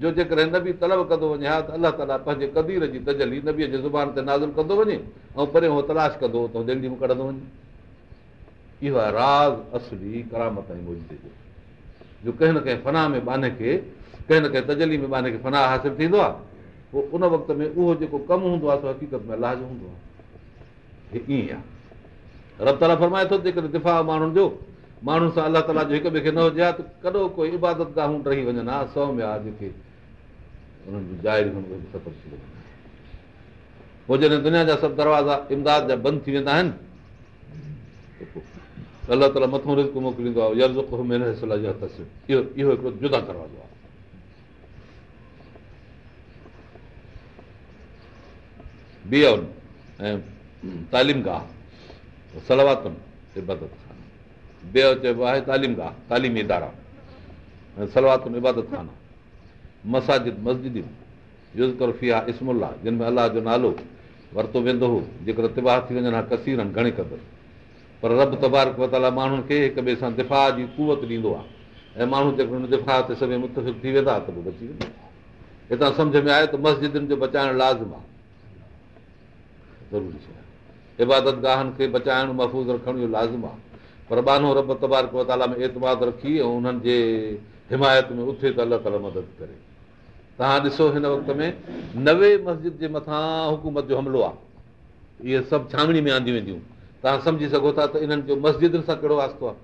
جو جيڪڏهن نبي طلب ڪندو وڃي ها ته الله تالا پنهنجي ڪدير جي تجلي نبيءَ جي زبان تي نازل ڪندو وڃي ۽ پريان اهو تلاش ڪندو ته دلي ۾ ڪڍندو وڃي. اهو آهي راز اصلي ڪرامت ۽ جو. جو ڪنهن نه ڪنهن فنا ۾ باني کي ڪنهن نه ڪنهن تجلي ۾ باني کي فنا حاصل ٿيندو آهي پوءِ ان وقت ۾ اهو جيڪو ڪم هوندو آهي سو حقيقت ۾ الله جو هوندو آهي. ائين آهي. رب تالا فرمائي ٿو جيڪڏهن دفا ماڻهن جو ماڻهن سان الله تالا جو هڪ ٻئي کي نه هجي ها ته ڪڏو ڪوئي عبادت گاهون رهي وڃن ها سؤ ۾ آهي جيڪي उन्हनि जी पोइ जॾहिं दुनिया जा सभु दरवाज़ा इमदाद जा बंदि थी वेंदा आहिनि अलाह ताला मथो रिस्क मोकिलींदो आहे इहो इहो हिकिड़ो जुदा दरवाज़ो आहे। बियन ऐं तालीम गाह, सलवातुनि इबादत खाना। ॿियो चइबो आहे तालीम गाह, तालीमी इदारा। ऐं सलवातुनि इबादत खाना। مساجد مسجد. يوز اسملا جن ۾ الله جو نالو ورتو ويندو هو جيڪر تباهه ٿي وڃن ها ڪسير آهن گهڻي قدر پر رب تبارڪ وتالا ماڻهن کي هڪ ٻئي سان دفا جي ڪوت ڏيندو آهي. ۽ ماڻهو جيڪڏهن دفا تي سڀئي متفق ٿي ويندا ته پوءِ بچي ويندا. هتان سمجهه ۾ آيو ته مسجدن جو بچائڻ لازم آهي. ضروري شيءِ عبادت گاهن کي بچائڻ محفوظ رکڻ اهو لازم آهي. پر بانو رب تبارڪ وتالا ۾ ايتباد رکي ۽ انهن جي حمايت ۾ اٿي ته الله تالا مدد ڪري توهان ڏسو هن وقت ۾ نوي مسجد جي مٿان حڪومت جو حملو آهي. اهي سڀ ڇاوڻي ۾ آنديون وينديون. توهان سمجهي سگهو ٿا ته انهن جو مسجدن سان ڪهڙو واستو آهي؟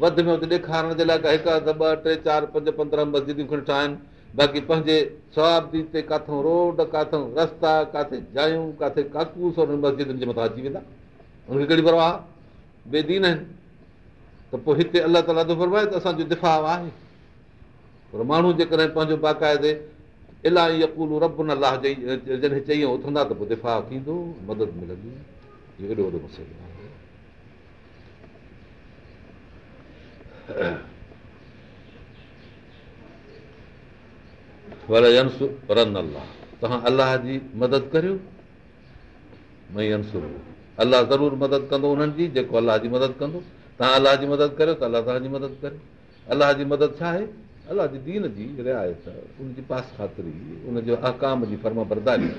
وڌ ۾ وڌ ڏيکارڻ جي لاءِ هڪ اڌ ٻه ٽي چار پنج پندرهن مسجدون کڻي ٺاهين. باقي پنهنجي سوابدي تي ڪٿان روڊ ڪٿان رستا ڪٿي جايون ڪٿي ڪاڪوس مسجدن جي مٿان اچي ويندا. هن کي ڪهڙي پرواهه؟ بيدين آهن. ته پوءِ هتي الله تالا ٿو فرمائي ته اسان جو دفا آهي. پر ماڻهو جيڪڏهن پنهنجو باقائدي الله جڏهن چئي اٿندا ته پوءِ دفا ٿيندو الله جي مدد ڪريو الله ضرور مدد ڪندو جيڪو الله جي مدد ڪندو. توهان الله جي مدد ڪريو ته الله توهان جي مدد ڪري. الله جي مدد ڇا آهي الله جي دين جي رعايت پاس خاطري ان جو اهڪام جي فرم برداري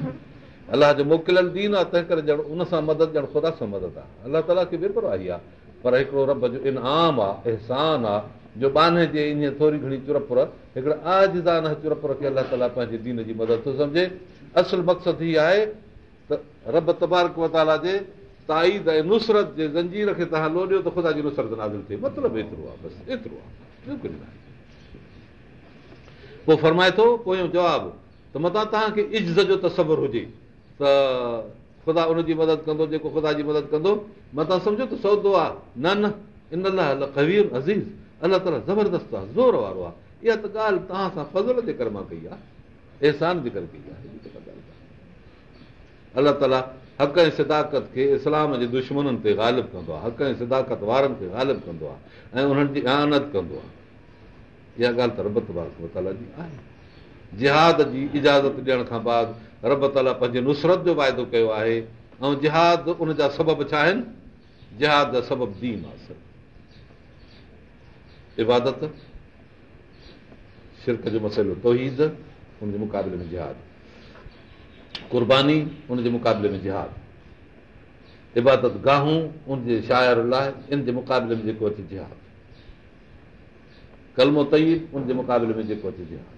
الله جو موڪليل دين آهي تنهن ڪري ڄڻ ان سان مدد ڄڻ خدا سان مدد آهي الله تالا کي بيپرواهي آهي پر هڪڙو رب جو انعام آهي احسان آهي جو باني جي ائين ٿوري گهڻي چرپر هڪڙا آزان چرپر کي الله تالا پنهنجي دين جي مدد ٿو سمجهي اصل مقصد هيءَ آهي ته رب تبارڪ وتالا جي تائيد ۽ نصرت جي زنجير کي توهان لوڏيو ته خدا جي نصرت نازل ٿئي مطلب ايترو آهي بس ايترو آهي ڪجهه نه آهي پوءِ فرمائي ٿو پويون جواب. ته متان توهان کي عزت جو تصور هجي ته خدا ان جي مدد ڪندو جيڪو خدا جي مدد ڪندو. متان سمجهو ته سودو آهي نه نه ان لاءِ ڪوير عزيز الله تالا زبردست آهي زور وارو آهي اها ته ڳالهه توهان سان فضل جي ڪري مان ڪئي آهي احسان جي ڪري ڪئي آهي. الله تالا حق ۽ سداڪت کي اسلام جي دشمنن تي غالب ڪندو آهي حق ۽ سداڪت وارن کي غالب ڪندو آهي ۽ انهن جي آنت ڪندو آهي اها ڳالهه ته ربط تالا جي آهي. جهاد جي اجازت ڏيڻ کان بعد رب تالا پنهنجي نصرت جو واعدو ڪيو آهي. ۽ جهاد ان جا سبب ڇا آهن؟ جهاد سبب عبادت شرڪ جو مسئلو توحيد هن جي مقابلي ۾ جهاد. ڪرباني هن جي مقابلي ۾ جهاد. عبادت گاهون ان جي شاعر لاءِ ان جي مقابلي ۾ جيڪو اچي جهاد ڪلمو تئيد ان جي مقابلي ۾ جيڪو اچي جهاد.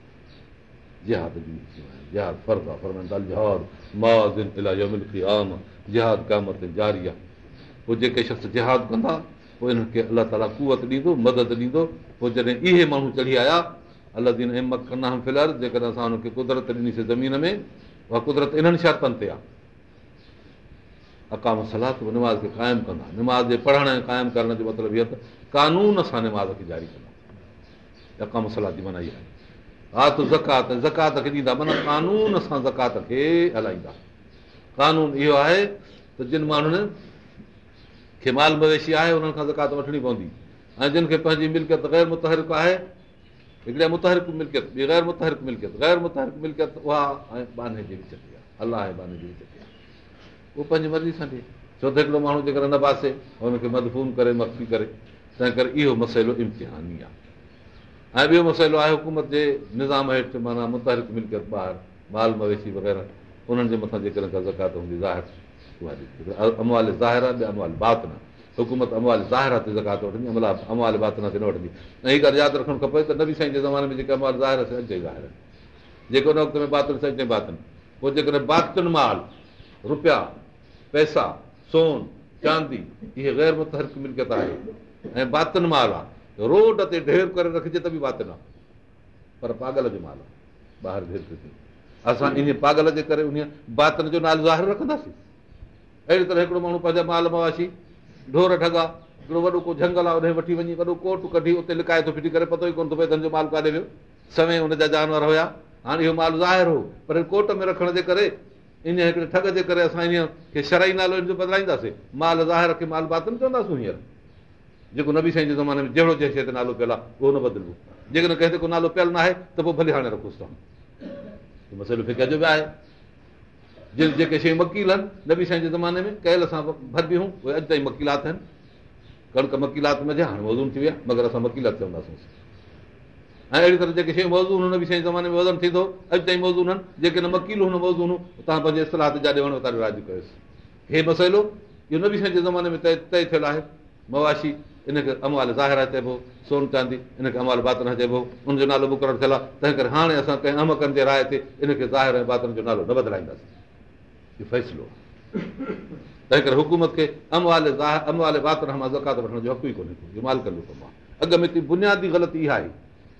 جاري آهي. پوءِ جيڪي شخص جهاد ڪندا پوءِ انهن کي الله تالا ڪوت ڏيندو مدد ڏيندو پوءِ جڏهن اهي ماڻهو چڙهي آيا الله دين همت ڪندا في الحال جيڪڏهن اسان هن کي قدرت ڏنيسين زمين ۾ اها قدرت انهن شرطن تي آهي. اڪام صلاح نماز کي قائم ڪندا. نماز جي پڙهڻ ۽ قائم ڪرڻ جو مطلب اهو ته قانون سان نماز کي جاري ڪندا اڪام صلاح جي منائي آهي. ها ته زڪات زڪات کي ڏيندا معنيٰ قانون سان زڪات کي هلائيندا. قانون اهو آهي ته جن ماڻهن کي مال مويشي آهي انهن کان زڪات وٺڻي پوندي. ۽ جن کي پنهنجي ملڪيت غير متهرڪ آهي هڪڙي متهرڪ ملڪيت ٻي غير متهرڪ ملڪيت غير متهرڪ ملڪيت اها ۽ باني جي وچ تي آهي. الله جي باني جي وچ تي آهي. اهو پنهنجي مرضي سان ڏئي. ڇو ته هڪڙو ماڻهو جيڪر نه پاسي هن کي مدفون ڪري مخفي ڪري تنهن ڪري اهو مسئلو امتحاني آهي ۽ ٻيو مسئلو آهي حڪومت جي نظام هيٺ معنيٰ متهرڪ ملڪيت ٻاهر مال مويشي وغيره انهن جي مٿان جيڪڏهن ڪا زڪات هوندي ظاهر اموال ظاهر آهي اموال بات نه حڪومت اموال ظاهر تي زڪات وٺندي املا اموال باتنا تي نه وٺندي. ۽ هيءَ ڳالهه ياد رکڻ کپي ته نبي سائين جي زماني ۾ جيڪي اموال ظاهر اچي اچي ظاهر جيڪي ان وقت ۾ باتن اچي باتن. پوءِ جيڪڏهن باتن مال رپيا پئسا سون چاندي اهي غير متهرڪ ملڪيت آهي ۽ باتن مال آهي روڊ تي ڍير ڪري رکجي ته به باتن پر پاڳل جو مال آهي ٻاهر ڍير ٿي اسان ان پاڳل جي ڪري ان باتن جو نالو ظاهر رکنداسين. اهڙي طرح هڪڙو ماڻهو پنهنجا مال مواشي ڍور ٺگا هڪڙو وڏو ڪو جهنگل آهي ان وٺي وڃي وڏو ڪوٽ ڪڍي اتي لڪائي ٿو ڦٽي ڪري پتو ئي ڪونه ٿو پئي ڌنڌو مال ڪاڏي ويو. سمي هن جا جانور هئا هاڻي اهو مال ظاهر هو. پر ڪوٽ ۾ رکڻ جي ڪري ان هڪڙي ٺگ جي ڪري اسان ان کي شرائي نالو هن جو بدلائينداسين. مال ظاهر کي مال باتن چونداسين هينئر جيڪو نبي سائين جي زماني ۾ جهڙو جنهن شيءِ تي نالو پيل آهي اهو نه بدلبو. جيڪڏهن ڪنهن تي ڪو نالو پيل نه آهي ته پوءِ ڀلي هاڻي رکوس توهان. مسئلو فڪر جو به آهي. جن جيڪي شيون وڪيل آهن نبي سائين جي زماني ۾ ڪيل اسان ڀربي هون اهي اڄ تائين وڪيلات آهن. ڪڻڪ مڪيلات ۾ هاڻي موزون ٿي ويا مگر اسان وڪيلات چونداسين. ۽ اهڙي طرح جيڪي شيون موزون نبي سائين زماني ۾ وزن ٿيندو اڄ تائين موزون آهن. جيڪي نه وڪيل هن موزون توهان پنهنجي اصطلاح تي جاڏي وڃو تاڏي راضي ڪيوس. هي مسئلو اهو نبي سائين جي زماني ۾ طئي طئي ٿيل آهي. مواشي ان کي اموال ظاهر چئبو سون چاندي ان کي اموال باتن چئبو ان جو نالو مقرر ٿيل آهي. تنهن ڪري هاڻي اسان ڪنهن امڪن جي راءِ تي ان کي ظاهر ۽ باتن جو نالو نه بدلائينداسين. اهو فيصلو تنهن ڪري حڪومت کي اموال اموال باتن مان زڪات وٺڻ جو حق ئي ڪونهي آهي. اڳ ۾ بنيادي غلطي اها آهي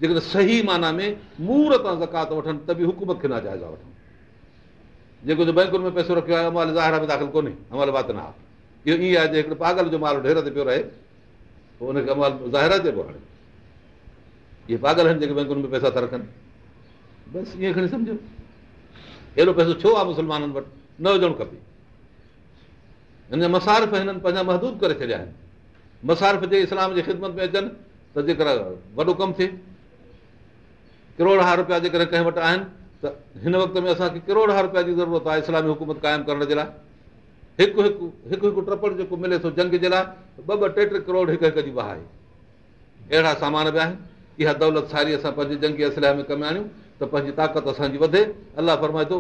جيڪڏهن صحيح معنيٰ ۾ مور تان زڪات وٺن ته به حڪومت کي ناجائز آهي وٺن جيڪو جو بينڪن ۾ پئسو رکيو آهي اموال ظاهر داخل ڪونهي. عمل باتن آهي اهو ائين آهي جي هڪڙي پاڳل جو مال ڍير تي پيو رهي پوءِ هن کي عمل ظاهر چئبو هاڻي اهي پاڳل آهن جيڪي بينڪن ۾ پئسا ٿا رکن. بس ائين کڻي سمجهو. اهڙو پئسو ڇو آهي مسلمانن وٽ نه هجڻ کپي هن مسارف هنن پنهنجا محدود ڪري ڇڏيا آهن مسارف جي اسلام جي خدمت ۾ اچن ته جيڪر وڏو ڪم ٿئي ڪروڙا رپيا جيڪڏهن ڪنهن وٽ آهن ته هن وقت ۾ اسان کي ڪروڙا رپيا جي ضرورت آهي اسلامي حڪومت قائم ڪرڻ جي لاءِ هڪ هڪ هڪ هڪ ٽرپڙ جيڪو ملي ٿو جنگ جي لاءِ ٻه ٻه ٽي ٽي ڪروڙ هڪ هڪ جي آهي. اهڙا سامان به آهن. اها دولت ساري اسان پنهنجي جنگي اسليا ۾ ڪم آڻيون ته پنهنجي طاقت اسان جي وڌي. الله فرمائي ٿو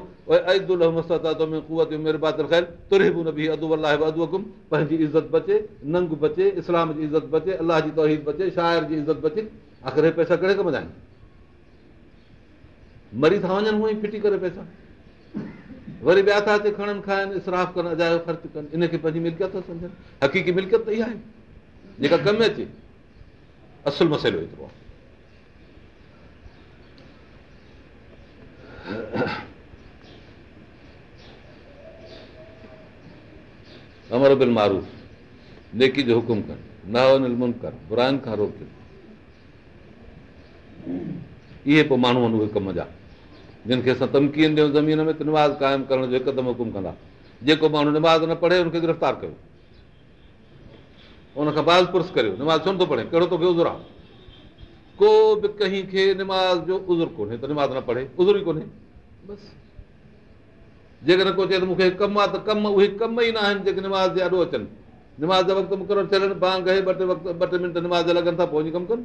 پنهنجي عزت بچي ننگ بچي اسلام جي عزت بچي الله جي توحيد بچي شاعر جي عزت بچي آخر هي پئسا ڪهڙي ڪم جا آهن؟ مري ٿا وڃن هونئن ئي ڦٽي ڪري پئسا وري ٻيا ٿا کڻن کائين اسراف ڪن اجايو خرچ ڪن. ان کي پنهنجي حقيقي آهي. جيڪا ڪم اچي مسئلو آهي. معروف نيڪي جو حڪم ڪر نه من ڪر برائن کان روڪ. اهي پوءِ ماڻهو آهن اهي ڪم جا جن کي اسان تمڪين ڏيون زمين ۾ ته نماز قائم ڪرڻ جو هڪدم حڪم ڪندا. جيڪو ماڻهو نماز نه پڙهي هن کي گرفتار ڪيو. ان کان باز پرش ڪريو. نماز ڇو نٿو پڙهي؟ ڪهڙو تو عذر آهي. ڪو به ڪنهن کي نماز جو عذر ڪونهي ته نماز نه پڙهي. عذر ئي ڪونهي. بس. جيڪڏهن ڪو چئي ته مون کي ڪم آهي ته ڪم اهي ڪم ئي نه آهن جيڪي نماز جي ڏاڍو اچن. نماز جا وقت مقرر ٿيل بانگ ٻه ٽي وقت ٻه ٽي منٽ نماز جا لڳن ٿا پوءِ وڃي ڪم ڪن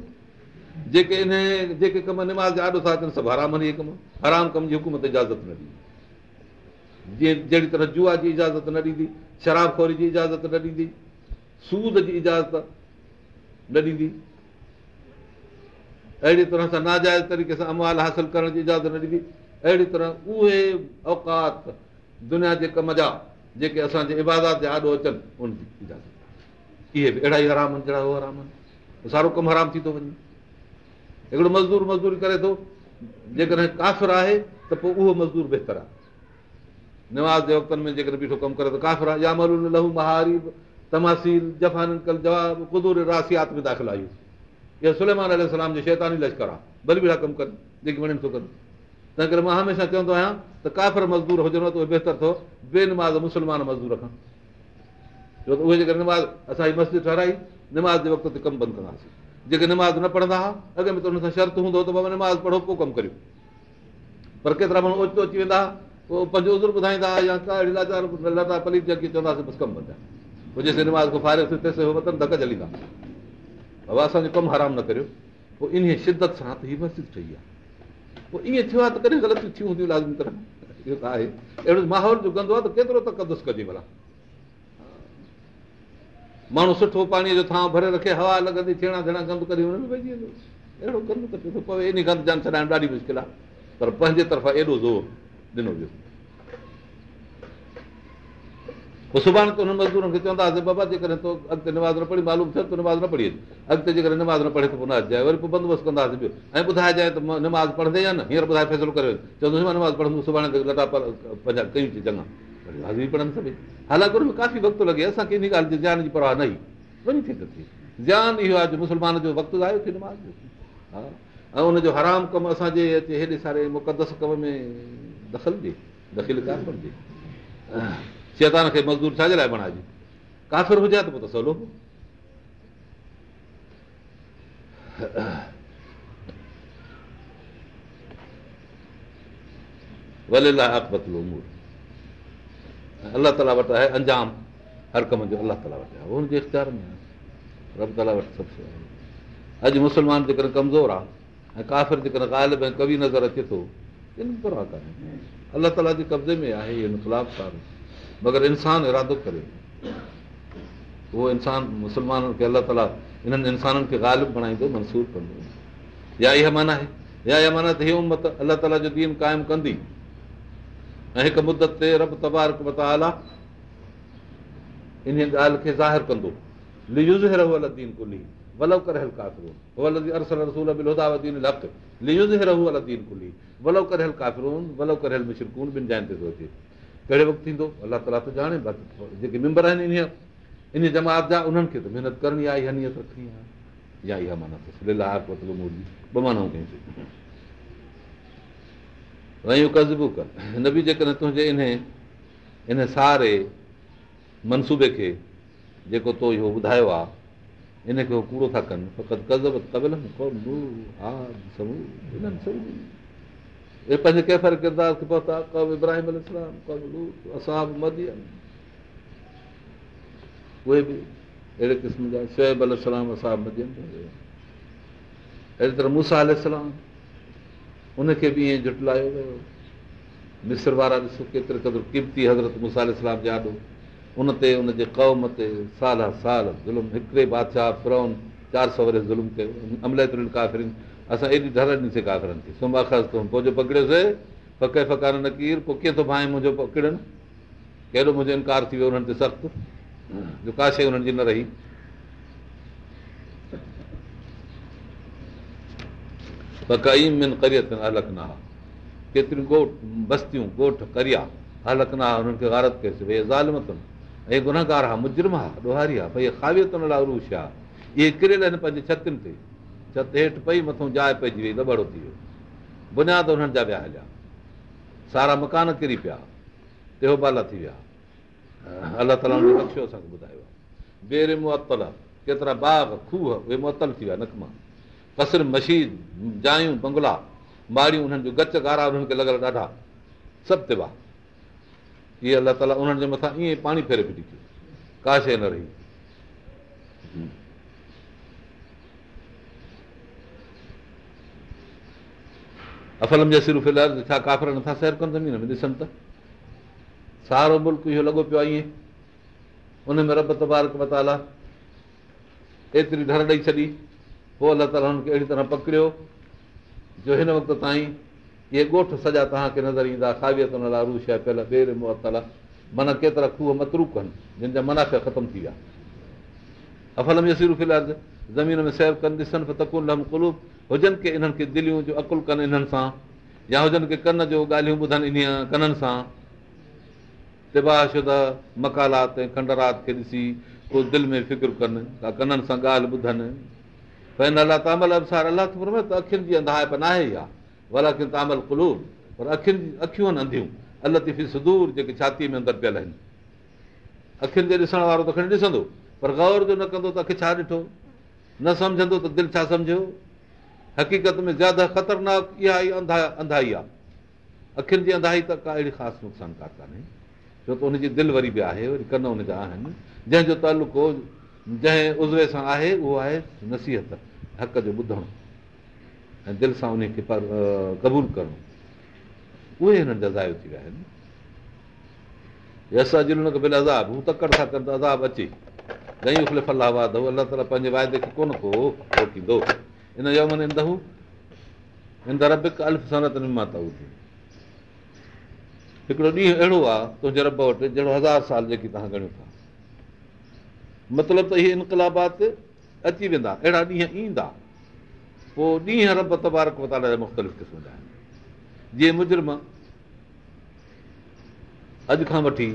جيڪي ان جيڪي ڪم نماز جا ڏاڍو ٿا اچن سڀ حرام اهي ڪم حرام ڪم جي حڪومت اجازت نه ڏيندي. جيئن جهڙي طرح جئا جي اجازت نه ڏيندي شراب خوري جي اجازت نه ڏيندي سود جي اجازت نه ڏيندي. اهڙي طرح سان ناجائز طريقي سان اموال حاصل ڪرڻ جي اجازت نه ڏيندي. اهڙي طرح اهي اوڪات دنيا جي ڪم جا جيڪي اسان جي عبادت جا آڏو اچن ان جي اجازت. اهي به اهڙا ئي حرام سارو ڪم حرام ٿي ٿو وڃي هڪڙو مزدور مزدوري ڪري ٿو جيڪڏهن ڪافر آهي ته پوءِ اهو مزدور بهتر آهي. نواز جي وقتن ۾ جيڪڏهن بيٺو ڪم ڪري ٿو ڪافر آهي. يا مرو لهو مهاري تماسيل جفان ڪل جواب ڪدور راسيات ۾ داخل اها سليمان جو شيتاني لشڪر آهي. ڀلي بيٺا ڪم ڪن جيڪي وڻي ٿو ڪن. تنهن ڪري مان هميشه چوندو آهيان ته ڪافر مزدور هجن ته اهي بهتر ٿيو بينماز مسلمان مزدور رکن ڇو ته اهي جيڪي نماز اسان جي مسجد ٺارائي نماز جي وقت تي ڪم بند ڪنداسين جيڪي نماز نه پڙهندا هئا اڳي ۾ ته هن سان شرط هوندو ته بابا نماز پڙهو پوءِ ڪم ڪريو. پر ڪيترا ماڻهو اوچتو اچي ويندا پوءِ پنهنجو عذر ٻڌائيندا يا لاچار لٽا پليت جيڪي چونداسين بس ڪم پوءِ جيس وطن ڌڪ جليندا. بابا اسان جو ڪم حرام نه ڪريو. پوءِ ان شدت سان ته هيءَ مسجد ٺهي آهي. پوءِ ائين ٿيو آهي ته ڪڏهن غلطيون ٿيون هونديون لازمي طرح. اهو ته آهي. اهڙو ماحول جو گندو آهي ته ڪيترو ته ڪجي ڀلا ماڻهو سٺو پاڻيءَ جو ٿان ڀري رکي هوا لڳندي ڇيڻا ڇيڻا گند ڪري هن ۾ پئجي ويندو. اهڙو گند ته پيو پوي ان گند جان ڇڏائڻ ڏاڍي مشڪل آهي. پر پنهنجي طرفان ايڏو زور ڏنو ويو. پوءِ سڀاڻي ته هن مزدورن کي چونداسين بابا جيڪڏهن تو اڳتي نماز نه پڙهي معلوم ٿئي ته نماز نه پڙهي اچي. اڳتي جيڪڏهن نماز نه پڙهي ته پوءِ نه اچجانءِ وري پوءِ بندوبست ڪنداسين ٻيو. ۽ ٻڌائجانءِ ته نماز پڙهندي يا نه؟ هينئر ٻڌائي فيصلو ڪري چوندس مان نماز پڙهندس سڀاڻي لٽا پنهنجا ڪيون ٿي حاضري پڙهن سڀئي. حالانڪه هن ۾ ڪافي وقت لڳي اسان کي ان ڳالهه جي زان جي پرواهه نه ئي وڃي ٿي ٿي زان اهو آهي جو مسلمان جو وقت آيو ٿي نماز جو. ها. ۽ هن جو حرام ڪم اسان جي اچي هيڏي ساري مقدس ڪم ۾ دخل ڏي دخل ڪانه ڏي شيطان کي مزدور ڇا جي لاءِ بڻائجي؟ ڪافر هجي ته پوءِ ته سولو ولي لاءِ اڪبتلو مور الله تالا وٽ آهي انجام هر ڪم جو الله تالا وٽ آهي هن جي اختيار ۾ آهي رب تالا وٽ سڀ اڄ مسلمان جيڪڏهن ڪمزور آهي ۽ ڪافر جيڪڏهن ڳالهه ۾ ڪوي نظر اچي ٿو الله تالا جي قبضي ۾ آهي اهو انڪلاب ڪانه مگر انسان ارادو ڪري اهو انسان مسلمانن کي الله تالا انهن انسانن کي غالب بڻائيندو منصور ڪندو يا اها معنيٰ آهي يا اها معنيٰ ته هيءَ امت الله تالا جو دين قائم ڪندي ۽ هڪ مدت تي رب تبارڪ متالا ان ڳالهه کي ظاهر ڪندو. دين ڪلي ولو ڪري هل ڪافرون ارسل رسول دين لڪ ليوز دين ڪلي ولو ڪري هل ڪافرون ولو ڪري هل مشرڪون ٻن جائن تي ٿو اچي. ڪهڙي وقت ٿيندو؟ الله تالا ته ڄاڻي باقي جيڪي ميمبر آهن ان ان جماعت جا انهن کي ته محنت ڪرڻي آهي اها نيت رکڻي آهي. يا اها معنيٰ ٻه مانائون ڪيون رهيون ڪزبو ڪر. نه به جيڪڏهن تنهنجي ان ان ساري منصوبي کي جيڪو تو اهو ٻڌايو آهي ان کي اهو ڪوڙو ٿا ڪن فقط ڪزب ڪبل اهي پنهنجي ڪيفر ڪردار کي پهتا ڪب ابراهيم اساب مدي اهي به اهڙي قسم جا شئيب الارم اساب مدي اهڙي طرح موسيٰ الارم ان کي به ائين جٽلايو ويو. مسر وارا ڏسو ڪيتري قدر قيمتي حضرت موسيٰ اسلام جا ڏو ان تي ان جي قوم تي سال سال ظلم هڪڙي بادشاهه فرون چار سؤ وري ظلم ڪيو. املي ڪافرن اسان ايڏي ڍر ڏنيسين ڪافرن کي. سمها تون پوءِ جو پڪڙيوسين فقي فڪار نڪير پوءِ ڪيئن ٿو ڀائي منهنجو پڪڙن؟ ڪهڙو منهنجو انڪار ٿي ويو انهن تي سخت؟ جو ڪا شيءِ هنن جي نه رهي الڳ نه ها ڪيتريون ڳوٺ بستيون ڳوٺ ڪريا الڳ نه ها هنن کي گارت ڪيوسين ڀئي زالمتن ۽ گنهگار ها مجرم ها ڏوهاري آهي ڀئي کاويتن لاءِ اروش آهي اهي ڪريل آهن پنهنجي ڇتين تي ڇت هيٺ پئي مٿان جاءِ پئجي وئي لٻڙو ٿي ويو بنياد هنن جا ويا هليا سارا مڪان ڪري پيا تيهو بالا ٿي ويا الله تالا نقشو اسان کي ٻڌايو آهي بير معطل ڪيترا باغ کوهه اهي معطل ٿي ويا نڪما ڪسر مشيد جايون بنگلا ماڙيون انهن جو گچ گارا انهن کي لڳل ڏاڍا. سڀ تبا اهي الله تالا انهن جي مٿان ائين پاڻي ڦيري ڦٽي ڪا شيءِ نه رهي. افلم جا سر في الحال ڇا ڪافر نٿا سير ڪن زمين ۾ ڏسن ته. سارو ملڪ اهو لڳو پيو آهي ائين. ان ۾ رب تبارڪ متالا ايتري ڍر ڏيئي ڇڏي پوءِ الله تالا هنن کي اهڙي طرح پڪڙيو جو هن وقت تائين اهي ڳوٺ سڄا توهان کي نظر ايندا کاويت هن لاءِ روش آهي پيل ٻير معطل معنيٰ ڪيترا کوهه متروڪ آهن جن جا مناف ختم ٿي ويا. يسير في الحال زمين ۾ سير ڪن ڏسن لم ڪلوب هجن ڪي انهن کي دليون جو عقل ڪن انهن سان يا هجن ڪي ڪن جو ڳالهيون ٻڌن ان ڪنن سان. تباشدا مڪالات ۽ کنڊرات کي ڏسي پوءِ دل ۾ فڪر ڪن ڪا ڪنن سان ڳالهه ٻڌن پر الله تامل ابسار الله ته اکين جي انڌائپ نه آهي اها ولا تامل ڪلوب پر اکين جي اکيون آهن انڌيون الله ٿي سدور جيڪي ڇاتيءَ ۾ اندر پيل آهن اکين جي ڏسڻ وارو ته کڻي ڏسندو پر گور جو نه ڪندو ته اک ڇا ڏٺو نه سمجهندو ته دل ڇا سمجهو حقيقت ۾ زياده خطرناڪ اها ئي انڌا انڌائي آهي اکين جي انڌائي ته ڪا اهڙي خاص نقصانڪار ڪانهي ڇو ته هن جي دل وري به آهي وري ڪن هن جا آهن جنهن جو تالڪو جنهن ازوي سان آهي اهو آهي نصيحت حق جو ٻڌڻ. ۽ دل سان ان کي قبول ڪرڻ. اهي هنن جا زايو ٿي ويا آهن. اسان جن بل عذاب هو تڪڙ ٿا ڪن ته عذاب اچي. گهڻي اکلي فلاح واد الله تالا پنهنجي وائدي کي ڪونه ڪو روڪيندو. ان يمن ايندو ان ربڪ الف سنت مان ته هڪڙو ڏينهن اهڙو آهي تنهنجي رب وٽ جهڙو هزار سال جيڪي توهان ڳڻيو ٿا مطلب ته اهي انڪلابات اچي ويندا اهڙا ڏينهن ايندا. پوءِ ڏينهن رب تبارڪ وتالا جا مختلف قسم جا آهن. جيئن مجرم اڄ کان وٺي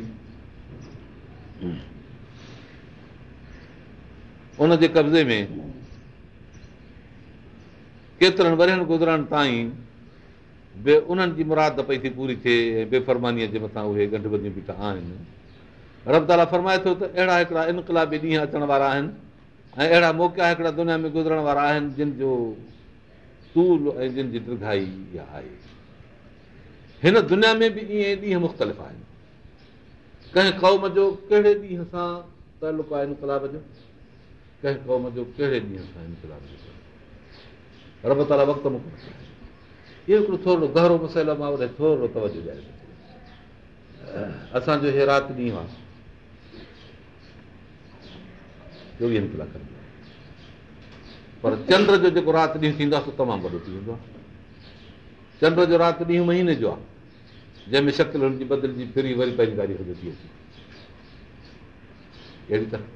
ان جي قبضي ۾ ڪيترن ورين گذرڻ تائين بي انهن جي مراد پئي ٿي پوري ٿئي ۽ بيفرمانيءَ جي مٿان اهي بيٺا آهن رب تالا فرمائي ٿو ته اهڙا هڪڙا انڪلابي ڏينهن اچڻ وارا آهن ۽ اهڙا موقعا هڪڙا دنيا ۾ گذرڻ وارا آهن جن جو تول ۽ جن جي ديرگهائي آهي. هن دنيا ۾ به ائين ڏينهن مختلف آهن. ڪنهن قوم جو ڪهڙي ڏينهن سان تعلق آهي انڪلاب جو؟ ڪنهن قوم جو ڪهڙي ڏينهن سان انڪلاب جو رب تالا وقت موڪليو. اهو هڪڙو ٿورو گهرو مسئلو مان وري ٿورو توجو ڏيان اسان جو هي رات ڏينهن آهي چوويهن ڪلاڪن پر چنڊ جو جيڪو رات ڏينهن ٿيندو آهي تمام وڏو ٿي ويندو آهي چنڊ جو رات ڏينهن مهيني جو آهي جنهن ۾ شڪل هن جي بدلجي ڦري وري پنهنجي گاڏي ٿي اچي اهڙي طرح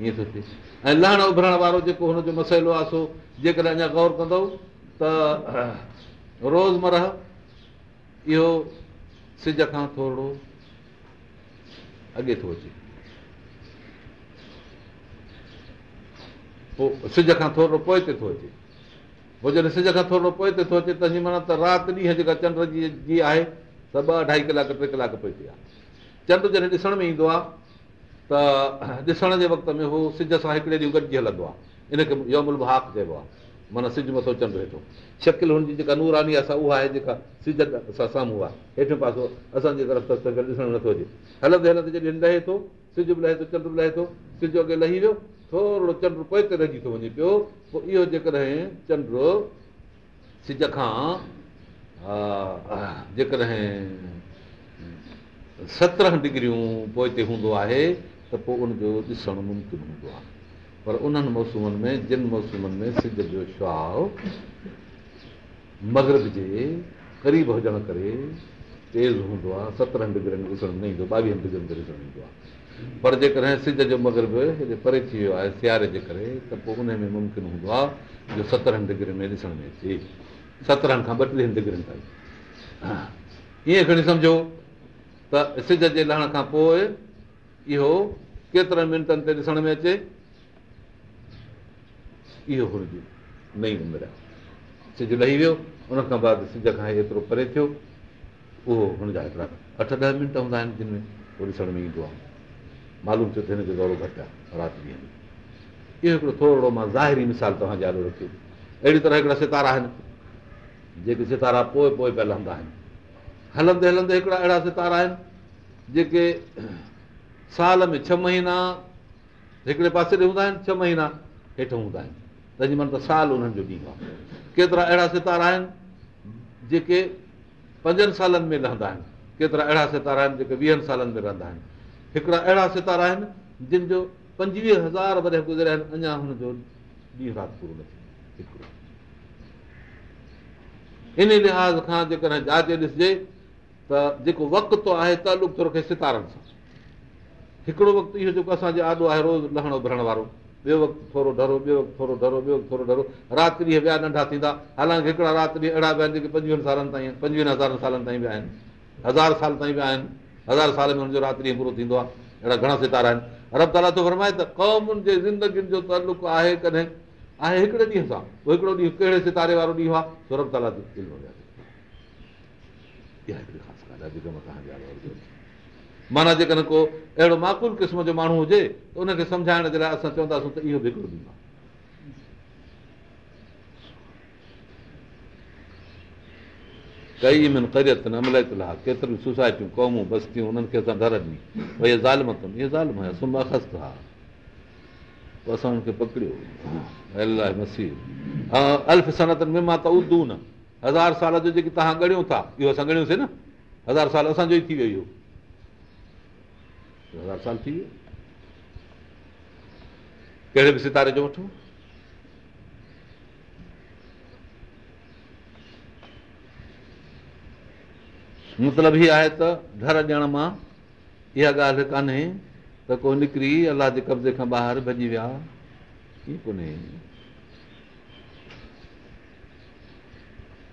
ائين ٿو ٿئي ۽ لهڻ اڀرڻ وارو جيڪو هن جو مسئلو آهي سو جيڪڏهن اڃا گور ڪندؤ ته روزمره اهو سج کان ٿورو اڳي ٿو اچي پوءِ سج کان ٿورو پوءِ تي ٿو اچي. پوءِ جڏهن سج کان ٿورو پوءِ تي ٿو اچي ته رات ڏينهن جيڪا چنڊ جي آهي ته ٻه اڍائي ڪلاڪ ٽي ڪلاڪ پوءِ تي آهي چنڊ جڏهن ڏسڻ ۾ ايندو آهي ته ڏسڻ جي وقت ۾ هو سج سان هڪڙي ڏينهن گڏجي هلندو آهي. ان کي يمل ڀاڪ چئبو آهي. معنيٰ سج مٿو چنڊ ويٺو شڪل هن جي جيڪا نوراني آهي اها آهي جيڪا سج سامهون آهي. هيٺ پاسو اسان جي نٿو اچي. هلندي هلندي جڏهن لهي ٿو سج به لهي ٿو چنڊ به لهي ٿو سج اڳي لهي ويو ٿورو چنڊ پوءِ تي رهجي ٿو وڃي پيو. پوءِ اهو جيڪڏهن چنڊ سج کان جيڪڏهن سترهن ڊگريون پوءِ تي هوندو آهي ته پوءِ ان جو ڏسڻ ممڪن هوندو آهي. پر انهن موسمن ۾ جن موسمن ۾ سج جو شواهه مگرب جي قريب هجڻ ڪري تيز هوندو آهي سترهن ڊگرين ڏسڻ نه ايندو ٻاويهن ڊگرين تي ڏسڻ ايندو آهي پر جيڪڏهن سج جو مگرب هيڏي پري ٿي ويو آهي سياري جي ڪري ته پوءِ ان ۾ ممڪن هوندو آهي جو سترهن ڊگري ۾ ڏسڻ ۾ اچي. سترهن کان ٻٽيهن ڊگرين تائين. ائين کڻي سمجهو ته سج جي لهڻ کان پوءِ اهو ڪيترن منٽن تي ڏسڻ ۾ اچي؟ اهو هن جي نئي عمر آهي. سج لهي ويو ان کان بعد سج کان ايترو پري ٿيو اهو هن جا هڪڙا اٺ ڏهه منٽ هوندا آهن جن ۾ اهو ڏسڻ ۾ ايندو آهي معلوم ٿيو ته هن جو دورو گهٽ آهي رات ڏينهن ۾. اهو هڪڙو ٿورو مان ظاهري مثال توهان جي آلو رکيو. اهڙي طرح هڪڙا ستارا آهن. جيڪي ستارا پوءِ پوءِ پيا لهندا آهن. هلندي هلندي هڪڙا اهڙا ستارا آهن جيڪي سال ۾ ڇهه مهينا هڪڙي پاسي تي هوندا آهن ڇهه مهينا هيٺ هوندا آهن. تنهنجي من ته سال انهن جو ڏينهن آهي. ڪيترا اهڙا ستارا آهن جيڪي پنجن سالن ۾ رهندا آهن. ڪيترا اهڙا ستارا آهن جيڪي ويهن سالن ۾ رهندا آهن هڪڙا اهڙا ستارا آهن جن جو پنجويهه هزار گذريا آهن اڃا هن جو ڏينهن رات پورو نه ٿيو ان لحاظ کان جيڪڏهن جاچي ڏسجي ته جيڪو وقت آهي تعلق ٿو رکي ستارن سان. هڪڙو وقت اهو جيڪو اسان جي آڏو آهي روز لهڻو ڀرڻ وارو. ٻيو وقت ٿورو ڊرو ٻيو وقت ٿورو ڊرو ٻيو وقت ٿورو ڊرو رات ڏينهن ٻيا ننڍا ٿيندا. حالانڪه هڪڙا رات ڏينهن اهڙا به آهن جيڪي پنجويهن سالن تائين پنجويهن هزارن سالن تائين به آهن. هزار سال تائين به آهن هزار سال ۾ هن جو رات ڏينهن پورو ٿيندو آهي. اهڙا گهڻا ستارا آهن. رب تالا ٿو فرمائي ته قومن جي زندگين جو تعلق آهي ڪڏهن؟ آهي هڪڙي ڏينهن سان. اهو هڪڙو ڏينهن ڪهڙي ستاري وارو ڏينهن آهي؟ معنيٰ جيڪڏهن ڪو اهڙو ماقول قسم جو ماڻهو هجي ته ان کي سمجهائڻ جي لاءِ اسان چونداسين ته اهو به هڪڙو ڏينهن آهي ڪئي ۾ مان ته ادو نه هزار سال توهان ڳڻيو ٿا اسان ڳڻيوسين نه هزار سال اسان جو ئي ٿي ويو اهو ڪهڙي به ستاري جو وٺو مطلب هيءَ آهي ته گهر ڏيڻ مان اها ڳالهه ڪانهي ته ڪو نڪري الله جي قبضي کان ٻاهر ڀڄي ويا. ائين ڪونهي.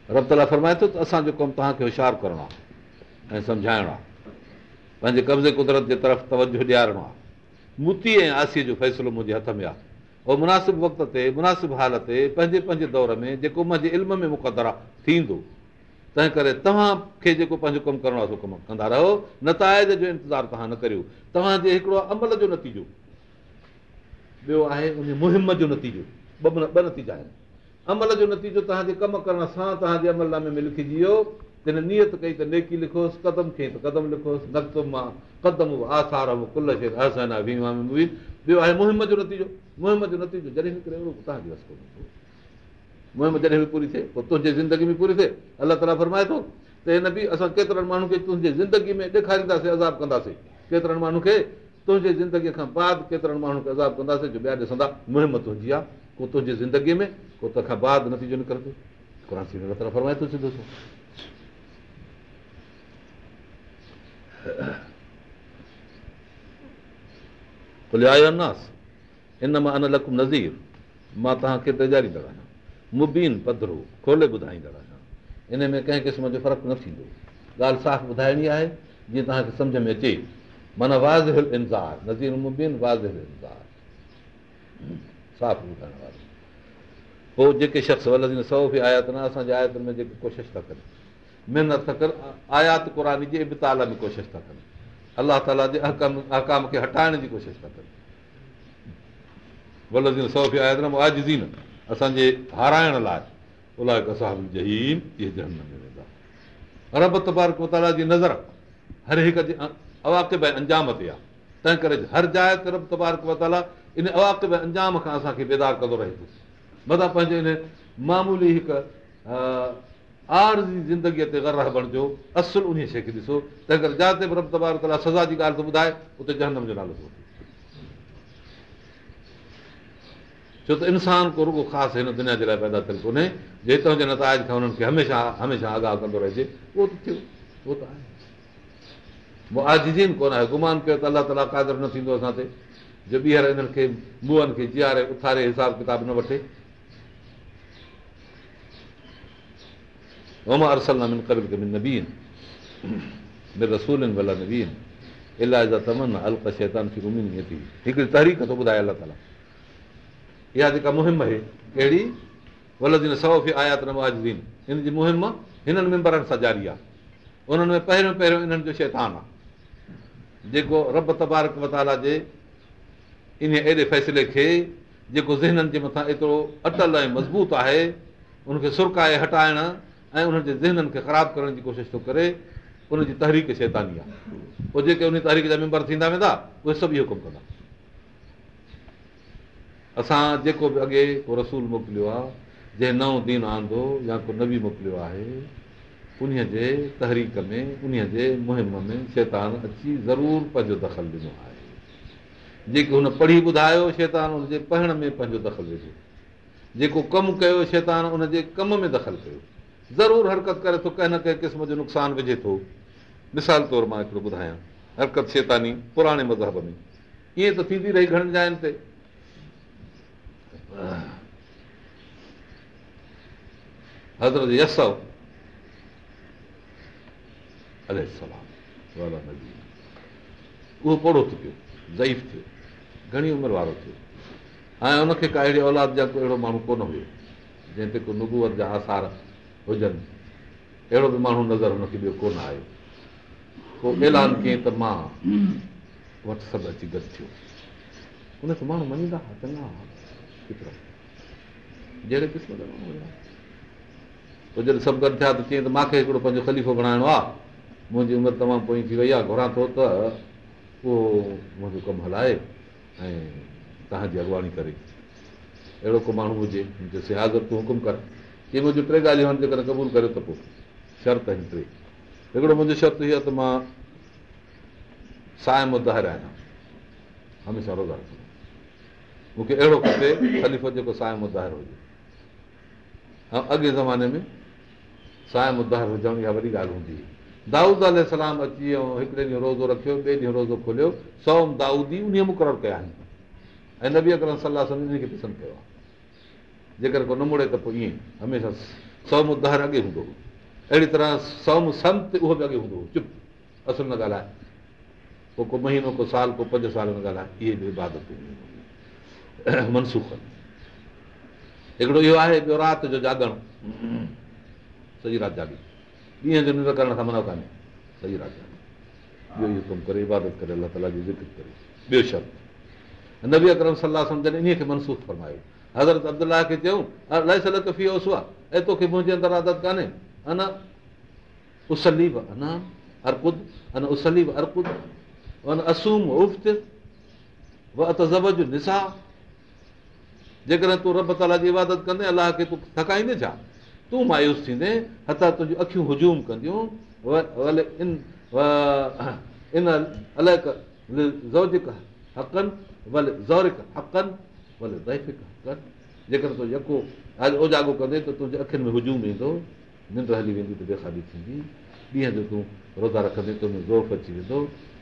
ربتلا فرمائي ٿو ته اسان جو ڪم توهان کي هوشيار ڪرڻو آهي ۽ سمجهائڻو آهي. پنهنجي قبضي قدرت جي طرف توجو ڏيارڻو آهي. متي ۽ آسيءَ جو فيصلو منهنجي هٿ ۾ آهي. اهو مناسب وقت تي مناسب حال تي پنهنجي پنهنجي دور ۾ جيڪو منهنجي علم ۾ مقدر ٿيندو تنهن ڪري توهان کي جيڪو پنهنجو ڪم ڪرڻو آهي سو ڪم ڪندا رهو. نتائج جو انتظار توهان نه ڪريو. توهان جي هڪڙو عمل جو نتيجو. ٻيو آهي ان مهم جو نتيجو. ٻه نتيجا آهن. عمل جو نتيجو توهان جي ڪم ڪرڻ سان توهان جي املنامي ۾ لکجي ويو تن نيت ڪئي ته نيڪي لکوس قدم کي قدم لکوس. نقت مان قدم آثار ڪل ٻيو آهي مهم جو نتيجو. مهم جو نتيجو جڏهن مهم جڏهن به پوري ٿئي پوءِ تنهنجي زندگي ۾ پوري ٿئي. الله تالا فرمائي ٿو ته هن به اسان ڪيترن ماڻهن کي تنهنجي زندگي ۾ ڏيکارينداسين عذاب ڪنداسين. ڪيترن ماڻهن کي تنهنجي زندگيءَ کان بعد ڪيترن ماڻهن کي عذاب ڪنداسين جو ٻيا ڏسندا مهم تنهنجي آهي. ڪو تنهنجي زندگيءَ ۾ ڪو تنهن کان بعد نتيجو نڪرندو. قر فرمائي ٿو سڌو ان مان ان لک نذير مان توهان کي مبين پڌرو کولي ٻڌائيندڙ آهيان ان ۾ ڪنهن قسم جو فرق نه ٿيندو. ڳالهه صاف ٻڌائڻي آهي جيئن توهان کي سمجهه ۾ اچي معنيٰ واز انزار نذير مبين واز انزار. صاف ٻڌائڻ وارو. پوءِ جيڪي شخص ولزين سؤ به آيات نه اسان جي آياتن ۾ جيڪي ڪوشش ٿا ڪن. محنت ٿا ڪن آيات قر جي ابتال ۾ ڪوشش ٿا ڪن. الله تالا جي اهڪام کي هٽائڻ جي ڪوشش ٿا ڪن. ولزين سؤ به آيات نه عاجزي نه اسان جي هارائڻ لاءِ. جهين اهي جنهن ۾ ويندا. رب تبارڪ متالا جي نظر هر هڪ جي اواقب انجام تي آهي تنهن ڪري هر جاءِ تي رب تبارڪ متالا ان اواقب انجام کان اسان کي بيدار ڪندو رهي ٿو. مٿان پنهنجي ان معمولي هڪ عارضي زندگيءَ تي گر بڻجو. اصل ان شيءِ کي ڏسو. تنهن ڪري جتي به رب تبارڪ سزا جي ڳالهه ٿو ٻڌائي اتي جهنم جو نالو ٿو وٺي ڇو ته انسان ڪو رڳو خاص هن دنيا جي لاءِ پيدا ٿيل ڪونهي. جي هتان جي نتائج کان هنن کي هميشه هميشه آگاهه ڪندو رهجي اهو ته ٿيو اهو ته آهي. آجيزين ڪونه آهي گمان ڪيو ته الله تالا قادر نه ٿيندو اسان تي. جو ٻيهر هنن کي منهنن کي جيئاري اٿاري حساب ڪتاب نه وٺي. اوما ارسل نه ڪبل ڪي نبين رسول ڀلا نبين الاهي تمن الڪ شيطان ٿي اميد ٿي هڪڙي تحريڪ ٿو ٻڌائي الله تالا اها جيڪا مهم آهي ڪهڙي ولدين سؤ في آيات نوازين هن جي مهم هنن ميمبرن سان جاري آهي. انهن ۾ پهريون پهريون انهن جو شيطان آهي. جيڪو رب تبارڪ متالا جي ان ايڏي فيصلي کي جيڪو ذهنن جي مٿان ايترو اٽل ۽ مضبوط آهي ان کي سرڪائي هٽائڻ ۽ انهن جي ذهنن کي خراب ڪرڻ جي ڪوشش ٿو ڪري ان جي تحريڪ شيتاني آهي. پوءِ جيڪي ان تحريڪ جا ميمبر ٿيندا ويندا اهي سڀ اهو ڪم ڪندا اسان جيڪو به اڳي ڪو رسول موڪليو آهي جنهن نئون دين آندو يا ڪو نبي موڪليو آهي ان جي تحريڪ ۾ ان جي مهم ۾ شيطان اچي ضرور پنهنجو دخل ڏنو آهي. جيڪو هن پڙهي ٻڌايو شيطان هن جي پڙهڻ ۾ پنهنجو دخل وجهو جيڪو ڪم ڪيو شيطان ان جي ڪم ۾ دخل ڪيو. ضرور حرڪت ڪري ٿو ڪنهن نه ڪنهن قسم جو نقصان وجهي ٿو. مثال طور مان هڪڙو ٻڌايان حرڪت شيتاني پراڻي مذهب ۾. ائين ته ٿيندي رهي گهڻن جائن تي حضرت يسو اهو پوڙو ٿي پيو ضعيف ٿيو گهڻي عمر وارو ٿيو ۽ ان کي ڪا اهڙي اولاد جا ڪو اهڙو ماڻهو ڪونه هيو جنهن تي ڪو نبوئت جا آثار هجن اهڙو به ماڻهو نظر هن کي ٻيو ڪونه آيو پوءِ اعلان ڪيئين ته مان وٽ سڀ اچي گڏ ٿيو هئا چڱا ڪيترا جهڙي قسم جا ماڻهو هئا پوءِ جڏهن سڀ گڏ ٿيا ته چئي ته مون کي هڪڙو پنهنجو خليفو بڻائڻو آهي. منهنجي عمر تمام پوءِ ٿي وئي آهي گهران ٿو ته اهو منهنجو ڪم هلائي ۽ توهان جي اڳواڻي ڪري. اهڙو ڪو ماڻهو هجي چيوس حاضر تون حڪم ڪر. ڪه منهنجون ٽي ڳالهيون آهن جيڪڏهن قبول ڪري ته پوءِ. شرط آهن ٽي. هڪڙو منهنجو شرط اها ته مان سائي مداهر آهيان. هميشه روزا رکندو مون کي اهڙو کپي خليفو جيڪو سائي مداهر هجي. ۽ اڳي زماني ۾ سائي مداهر هجڻ اها وڏي ڳالهه هوندي. هئي دائود سلام اچي ويو هڪڙي ڏينهن روزو رکيو ٻئي ڏينهن روزو کوليو. سؤ دائودي ان مقرر ڪيا آهن. ۽ نه به اگر صلاح سمجهه کي پسند ڪيو آهي. جيڪر ڪو نه مڙي ته پوءِ ائين هميشه سؤ مداهر اڳي هوندو هو. اهڙي طرح سؤ سنت اهو به اڳي هوندو هو. چپ اصل نه ڳالهائي. پوءِ ڪو مهينو ڪو سال ڪو پنج سال نه ڳالهائي. اهي به ابادتون هڪڙو اهو آهي ٻيو رات جو جاڳڻ سڄي رات جاڳي. ڏينهن جو ننڊ ڪرڻ کان منا ڪانهي. سڄي رات ٻيو اهو ڪم ڪري عبادت ڪري الله تالا جي ذڪر ڪري. ٻيو شرط. نه به اڪرم صلاح سمجهن ان کي منسوک فرمايو حضرت ابدلا کي چيون الائي سلڪ في اوسو آهي ۽ توکي منهنجي اندر عادت ڪانهي. ان اصلي به ان ارڪد ان اصلي به ارڪد ان اسوم افت زب جو نسا جيڪڏهن تون رب تالا جي عبادت ڪندي الله کي تون ٿڪائيندي ڇا تون مايوس ٿيندي هٿا تنهنجون اکيون هجوم ڪنديون زورڪ حقن جيڪر تون يڪو اڄ اوجاگو ڪندي ته تنهنجي اکين ۾ هجوم ايندو ننڊ هلي ويندي ته بيکالي ٿيندي. ڏينهن جو تون روزا رکندي تنهنجو زوف اچي ويندو.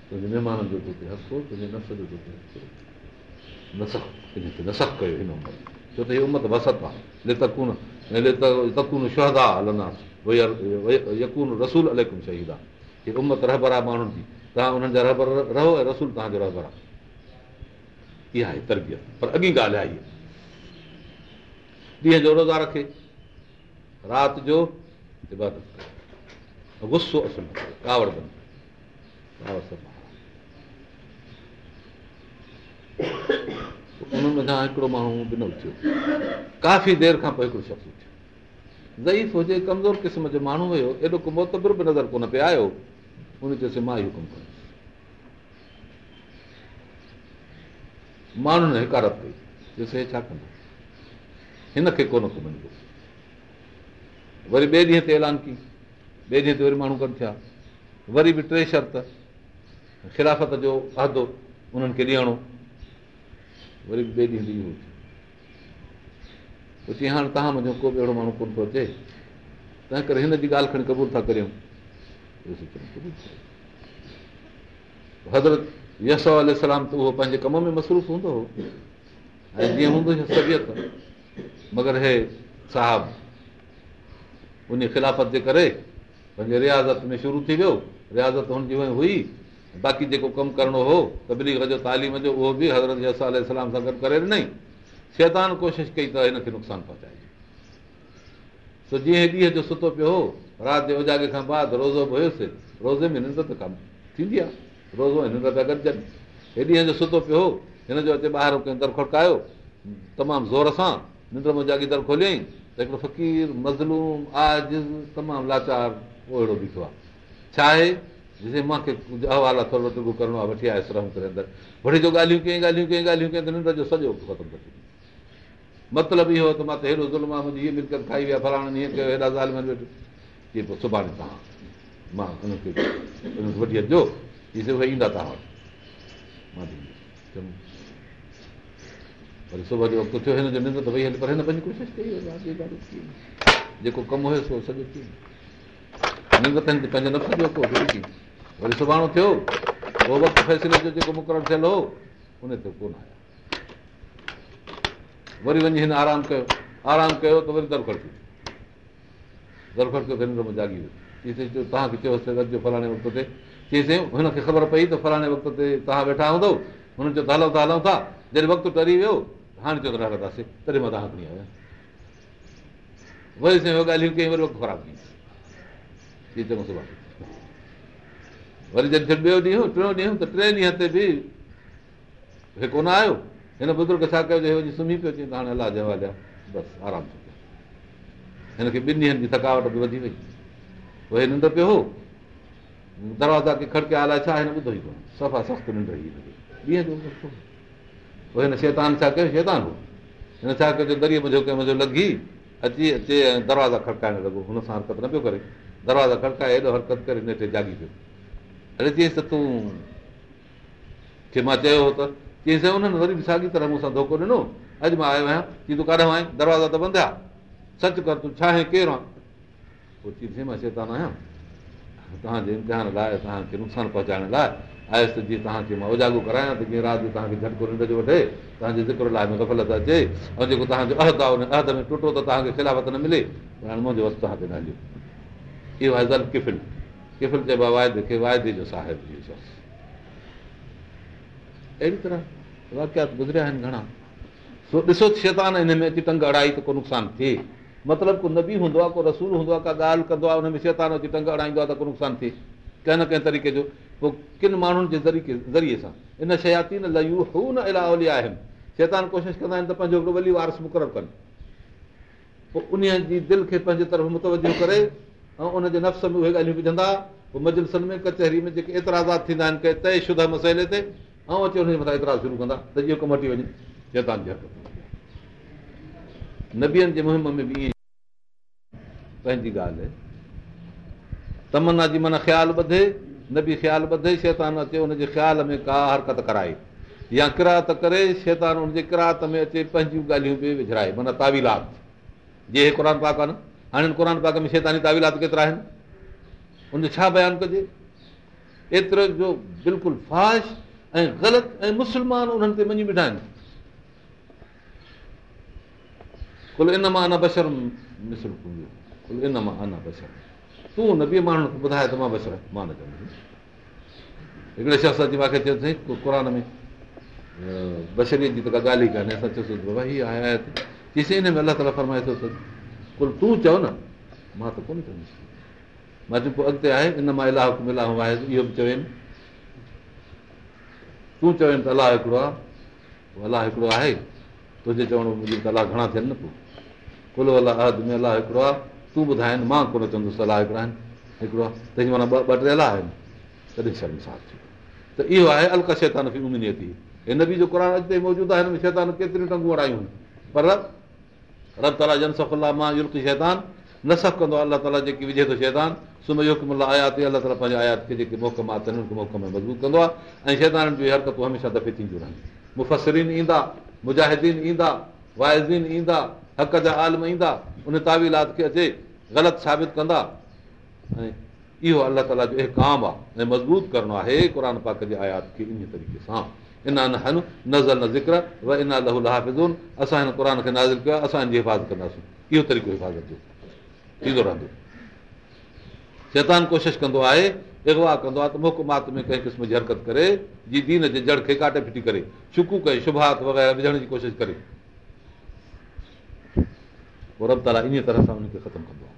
تنهنجي مهمانن جو طوطي حق تنهنجي نف جو طوطي حق. نسک ان کي نسک ڪيو هن عمر. ڇو ته هيءَ امت وست آهي. لتڪون شهدا هلنداسين رسول شهيد آهي امت رهبر آهي ماڻهن جي توهان انهن جا رهبر رهو ۽ رسول توهان جو رهبر آهي اها آهي تربيت پر اڳي ڳالهه آهي اها ڏينهن جو روزا رکي رات جو عبادت ڪري غصو اصل ڪاوڙ بند هڪڙو ماڻهو به نه اٿيو ڪافي دير کان پوءِ هڪڙو شخص ضعيف هجي ڪمزور قسم جو ماڻهو هيو ايڏو ڪو موتبر به نظر ڪونه پيو آيو ان چيوس مان حڪم ڪيو ماڻهن هڪارت ڪئي هي ڇا ڪندو هن کي ڪونه ڪو مڃبو وري ٻئي ڏينهن تي اعلان ڪئي ٻئي ڏينهن تي وري ماڻهو گڏ ٿيا وري به ٽي شرط خلافت جو عهدو انهن کي ڏيڻو وري ٻئي ڏينهن تي اهو پوءِ چئي هاڻي توهان منهنجو ڪو به اهڙو ماڻهو ڪونه ٿو اچي؟ تنهن ڪري هن جي ڳالهه کڻي قبول ٿا ڪريون. حضرت يس سلام ته اهو پنهنجي ڪم ۾ مصروف هوندو هو. ۽ جيئن هوندو طبيعت مگر هي صاحب ان خلافت جي ڪري پنهنجي ريازت ۾ شروع ٿي ويو. ريازت هن جي هئي باقي جيڪو ڪم ڪرڻو هو تبليگ جو تعليم جو اهو به حضرت يلام سان گڏ ڪري ڏنئي شيطان ڪوشش ڪئي ته هن کي نقصان پهچائي ته جيئن ڏينهن جو ستو پيو هو رات جي اجاگي کان بعد روزو به هيس روزي ۾ ننڊ ته ڪم ٿيندي آهي روزو ۽ ننڊ پيا گڏجن هي ڏينهن جو ستو پيو هو هن جو اچي ٻاهر ڪنهن در کڙڪايو تمام زور سان ننڊ ۾ جاڳي در کوليئين ته هڪڙو فقير مظلوم آج تمام لاچار اهڙو بيٺو آهي. ڇا آهي؟ مون کي احوال آهي ٿورو ٽڪو ڪرڻو آهي وٺي آيس رم ڪري اندر. وري جو ڳالهيون ڪيون ڳالهيون ڪيون ڳالهيون ته ننڊ جو سڄو ختم ڪري مطلب اهو ته مان ته هيڏو ظلم آهي منهنجي هيءَ ملڪت کائي ويا فلاڻن هيئن ڪيو هيڏا زال ويٺو. اهي پوءِ سڀاڻي توهان مان هن کي وٺي اچجو. اهي صرف ايندا توهان وٽ. مان وري صبح جو وقت ٿيو هن جو ننڊ ته ويئي هلي پر هن پنهنجي ڪوشش ڪئي جيڪو ڪم هيو سو سڄو ٿي ننڊ ته پنهنجي نف جو ٿي وري سڀاڻي ٿيو اهو وقت فيصلي جو جيڪو مقرر ٿيل هو ان تي ڪونه آيا وري وڃي هن آرام ڪيو. آرام ڪيو ته وري درکڙ ڪيو ننڊ ۾ جاڳي ويو. توهان کي اڄ فلاڻي وقت تي. چئيسين هن کي خبر پئي ته فلاڻي وقت تي توهان ويٺا هوندو. هنن چيو ته هلون ٿا هلون ٿا. جڏهن وقت ٽري ويو هاڻي چيو ته هلنداسين تڏهن مان توهان کڻي آهيان وري سائين ڳالهيون ڪيون وري وقت خراب سڀاڻي. وري جڏهن ٻيو ڏينهن ٽيون ڏينهن ته ٽي ڏينهن تي به ڪونه آيو هن بزرگ ڇا ڪيو سمهي پيو اچي ته هاڻي الله آهي بس آرام ٿو ڪيو. هن کي ٻن ڏينهن جي ٿڪاوٽ به وڌي وئي. پوءِ ننڊ پيو هو. دروازا کي کڙڪي الائي ڇا هن ٻڌو ئي ڪونه. صفا سخت ننڊ ڏينهن جو پوءِ هن شيطان ڇا ڪيو؟ شيطان هو. هن ڇا ڪيو؟ دريءَ منهنجو ڪيو منهنجو لڳي اچي اچي ۽ دروازا کڙڪائڻ لڳو. هن سان حرڪت نه پيو ڪري. دروازا کڙڪائي هيڏو حرڪت ڪري تي جاڳي پيو. اڙي چئينس ته تون کي مان چيو هو ته چئينس انهن وري به ساڳي طرح مون سان ڌوکو ڏنو. اڄ مان آيو آهيان چئي تون ڪاڏان آهين؟ دروازا ته بند آهي. سچ ڪر تون ڇا آهي ڪير آهي؟ پوءِ چئي مان شيطان آهيان. توهان جي امتحان لاءِ توهان کي نقصان پهچائڻ لاءِ آيس ته جيئن توهان کي مان اجاگو ڪرايان ته جيئن رات جو توهان کي جهٽڪو ننڊ جو وٺي توهان جي ذڪر لاءِ گفلت اچي ۽ جيڪو توهان جو عهد آهي ان عهد ۾ ٽٽو ته توهان کي کلافت نه ملي. هاڻي منهنجو وستو توهان کي نه هليو اهو آهي زل ڪفل. ڪفل چئبو آهي وائدي کي وائدي جو صاحب اهڙي طرح واڪيات گذريا آهن گهڻا سو ڏسو شيطان هن ۾ اچي ٽنگ اڙائي ته ڪو نقصان ٿئي مطلب ڪو نبي هوندو آهي ڪو رسول هوندو آهي ڪا ڳالهه ڪندو آهي هن ۾ شيطان اچي ٽنگ اڙائيندو آهي ته ڪو نقصان ٿئي ڪنهن نه ڪنهن طريقي جو پوءِ ڪن ماڻهن جي ذريعي سان ان شياتي هو نه الاهي آهن شيطان ڪوشش ڪندا آهن ته پنهنجو هڪڙو ولي وارث مقرر ڪن پوءِ ان جي دل کي پنهنجي طرف متوجو ڪري ۽ ان جي نفس ۾ اهي ڳالهيون وجهندا پوءِ مجلسن ۾ ڪچهري ۾ جيڪي ايترازات ٿيندا آهن ڪنهن طئي شده مسئلي تي ۽ اچي هن جي مٿان ايترا شروع ڪندا ته اهو ڪم وٺي وڃي شيطان جي حق نبين جي مهم ۾ به ائين پنهنجي ڳالهه تمنا جي معنيٰ خيال ٻڌي نه به خيال ٻڌي شيطان اچي هن جي خيال ۾ ڪا حرڪت ڪرائي يا ڪرات ڪري شيطان هن جي ڪرات ۾ اچي پنهنجيون ڳالهيون به وجهرائي معنيٰ تاويلات جي قر پاڪ آهي نه هاڻي قر پاڪ ۾ شيتاني تاويلات ڪيترا آهن هن جو ڇا بيان ڪجي ايترو جو بلڪل فاش ۽ غلط ۽ مسلمان انهن تي مڃي بيٺا آهن تون نه ٻئي ماڻهن کي ٻڌائي ته مان چوندس هڪڙي مون کي چيو قر ۾ بشريءَ جي ته چيوسين بابا هن ۾ الله تالا فرمائي ٿو تون چئو نه مان ته ڪونه چوندس مان چيو اڳتي آهي ان مان الاهه الاهه آهي اهو به چون تون چون ته الله هڪڙو آهي الله هڪڙو آهي. تنهنجي چوڻ منهنجي الله گهڻا ٿين نه پوءِ. ڪل ۾ الله هڪڙو آهي تون ٻڌائي مان ڪونه چوندس الله هڪڙا آهن. هڪڙو آهي تنهنجي معنيٰ ٻه ٻه ٽي الله آهن. تڏهن ته اهو آهي الڪ شيطان کي هن به جو قر اڳتي موجود آهي هن ۾ شيطان ڪيتريون ٽنگون اڙايون آهن. پر رب تالا جنسف الله مان يلڪ شيطان نه سف ڪندو آهي الله تالا جيڪي وجهي ٿو شيطان سم يوڪم آيات الله تالا پنهنجي آيات کي جيڪي موهڪمات آهن ان کي موهڪم ۾ مضبوط ڪندو آهي ۽ شيطان جون حرڪتون هميشه دفعي ٿينديون رهن مفسرين ايندا مجاهدين ايندا وائزين ايندا حق جا عالم ايندا ان تاويلات کي اچي غلط ثابت ڪندا ۽ اهو الله تالا جو اهڪام آهي ۽ مضبوط ڪرڻو آهي قر پاڪ جي آيات کي ان طريقي سان انا نظر نه ذڪر و انا لهو لاهزون اسان هن قر کي نازل ڪيو آهي اسان هن جي حفاظت ڪنداسين اهو طريقو حفاظت جو ٿيندو رهندو شيطان ڪوشش ڪندو آهي اگوا ڪندو آهي ته مڪمات ۾ ڪنهن قسم جي حرڪت ڪري جي دين جي جڙ کي ڪاٽي ڦٽي ڪري شڪو ڪري شڀات وغيره وجهڻ جي ڪوشش ڪري. پوءِ رب تالا ان طرح سان ختم ڪندو آهي.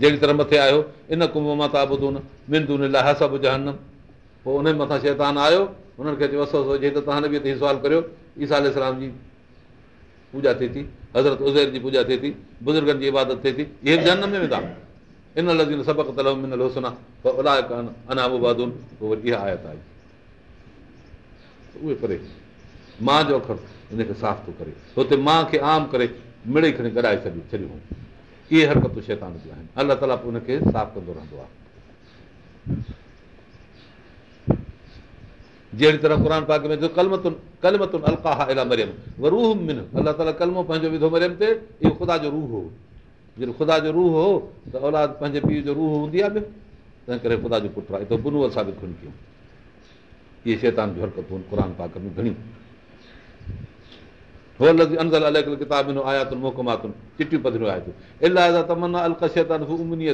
جهڙي طرح مٿي آيو ان ڪنڀ مان ٿا ٻڌو نه سڀ جهنم پوءِ ان مٿان شيطان آيو هنن کي چيو افسوس هجي ته توهان به سوال ڪريو ايسا اسلام جي پوڄا ٿئي ٿي حضرت ازير جي پوڄا ٿئي ٿي بزرگن جي عبادت ٿئي ٿي اهي جنم ۾ ويندا ان لزين سبق مبادون پوءِ وري اها آيت آئي اهي ڪري مان جو اکر هن کي صاف ٿو ڪري هتي مان کي عام ڪري مڙئي کڻي گڏائي ڇڏيون اهي حرڪتون شيطان جون آهن الله تالا پوءِ هن کي صاف ڪندو رهندو آهي جهڙي طرح قر پاڪ ۾ ڪلمتن الڪا من الله تالا ڪلمو پنهنجو وڌو مريم تي اهو خدا جو روهه هو. جڏهن خدا جو روهه هو ته اولاد پنهنجي پيءُ جو روهه هوندي آهي تنهن ڪري خدا جو پٽ آهي. هتي بنوءَ ثابت کڻي ڪيون. اهي شيطان جون حرڪتون قر پاڪ ۾ موهڪماتن. چٽيون پڌريون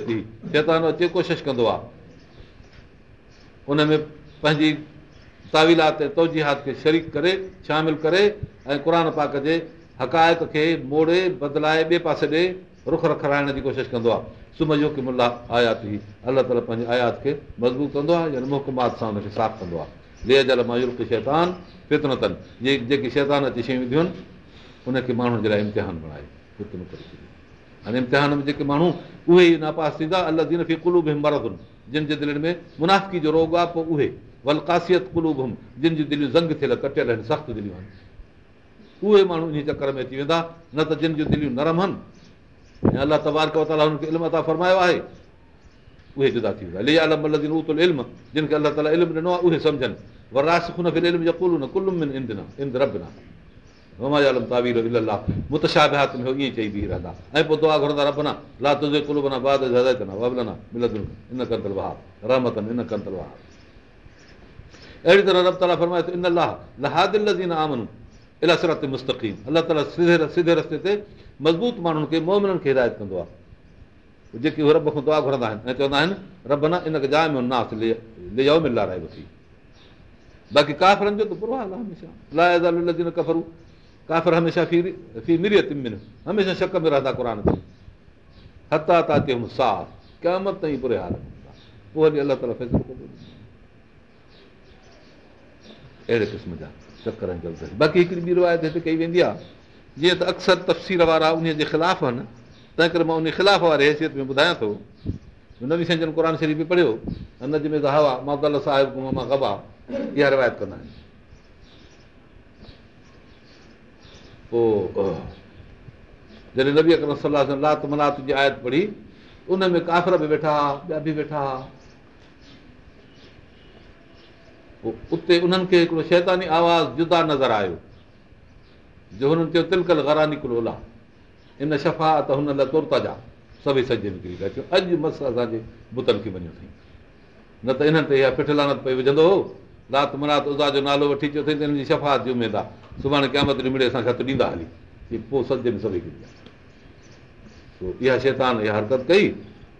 ٿي شيطان اچي ڪوشش ڪندو آهي. ان ۾ پنهنجي تاويلات ۽ توجيهات کي شريڪ ڪري شامل ڪري ۽ قر پاڪ جي هقائق کي موڙي بدلائي ٻئي پاسي ڏي رک رکائڻ جي ڪوشش ڪندو آهي سمهه جو ڪه ملا آيات. ئي الله تالا پنهنجي آيات کي مضبوط ڪندو آهي يا مهڪمات سان هن کي صاف ڪندو آهي لي جل مايل شيطان فتنتن. جي جيڪي شيطان اچي شيون وڌيون آهن ان کي ماڻهن جي لاءِ امتحان بڻائي. هاڻي امتحان ۾ جيڪي ماڻهو اهي ئي ناپاس ٿيندا. الله دين کي ڪلوب مردن. جن جي دلن ۾ منافي جو روڳ آهي پوءِ اهي ولڪاسيت ڪلوب جن جون دليون زنگ ٿيل ڪٽيل آهن سخت دليون آهن اهي ماڻهو ان چڪر ۾ اچي ويندا نه ته جن جون دليون نرم آهن ۽ الله تبارڪ تالا هن کي علم عطا فرمايو آهي اهي جدا ٿي ويندا لي عالم ال اتل علم جن کي الله تالا علم ڏنو آهي اهي سمجهن وراس کن ڦر علم ڪلو نه ڪلم من اند نه اند رب نه عالم تاوير الاهه متشابهات ۾ ائين چئي بيهه رهندا ۽ پوءِ دعا گهرندا رب نه لا تنهنجي ڪلب نه بعد هدايت نه وبلنا ملندو ان ڪنتل وهاب رهمتن ان ڪنتل وهاب اهڙي طرح رستي تي مضبوط ماڻهن کي هدايت ڪندو آهي جيڪي باقي ڪافرن جو اهڙي قسم جا چڪرن جو باقي هڪڙي ٻي روايت هتي ڪئي ويندي آهي جيئن ته اڪثر تفسير وارا ان جي خلاف آهن تنهن ڪري مان ان خلاف واري حيثيت ۾ ٻڌايان ٿو نوي سنجن قر شريف به پڙهيو نج ۾ هوا مان صاحب مان گبا اها روايت ڪندا آهن پوءِ جڏهن نبي اڪرم صلاح لات ملات جي آيت پڙهي ان ۾ ڪافر به ويٺا هئا ٻيا به ويٺا هئا پوءِ اتي انهن کي هڪڙو شيتاني آواز جدا نظر آيو جو هنن چيو تلڪل گرا نڪرو ان شفا ته هن لاءِ تر جا. سڀئي سڄي نڪري پيا چيو اڄ مس اسان جي بتن کي وڃو اٿئي. نه ته انهن تي اها پٺ لعنت پئي وجهندو هو. لات منات ازا جو نالو وٺي اچو اٿئي ته هنن جي شفات جي اميد آهي. سڀاڻي قيامت مڙي اسان خط ڏيندا هلي. پوءِ سڄي ۾ سڀئي اها شيطان اها حرڪت ڪئي.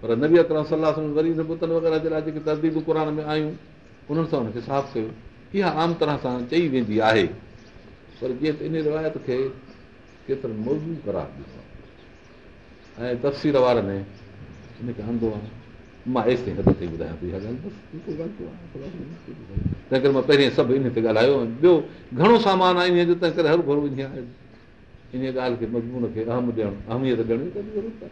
پر نبي اڪرم صلاح وري بتن وغيره جي لاءِ جيڪي ترديبون قر ۾ آيون انهن سان هن کي صاف ڪيو. اها عام طرح سان چئي ويندي آهي. پر جيئن ته ان روايت کي ڪيترن ڏنو. آهي ۽ تفسير وارن هن کي انڌو آهي. مان ايس تائين حد تي ٻڌايان ڳالهه تنهن ڪري مان پهرين سڀ ان تي ڳالهايو ٻيو گهڻو سامان آهي ان جو تنهن ڪري هر ڀرو ان ڳالهه کي مضمون کي اهم ڏيڻ اهميت ڏيڻ جي ضرورت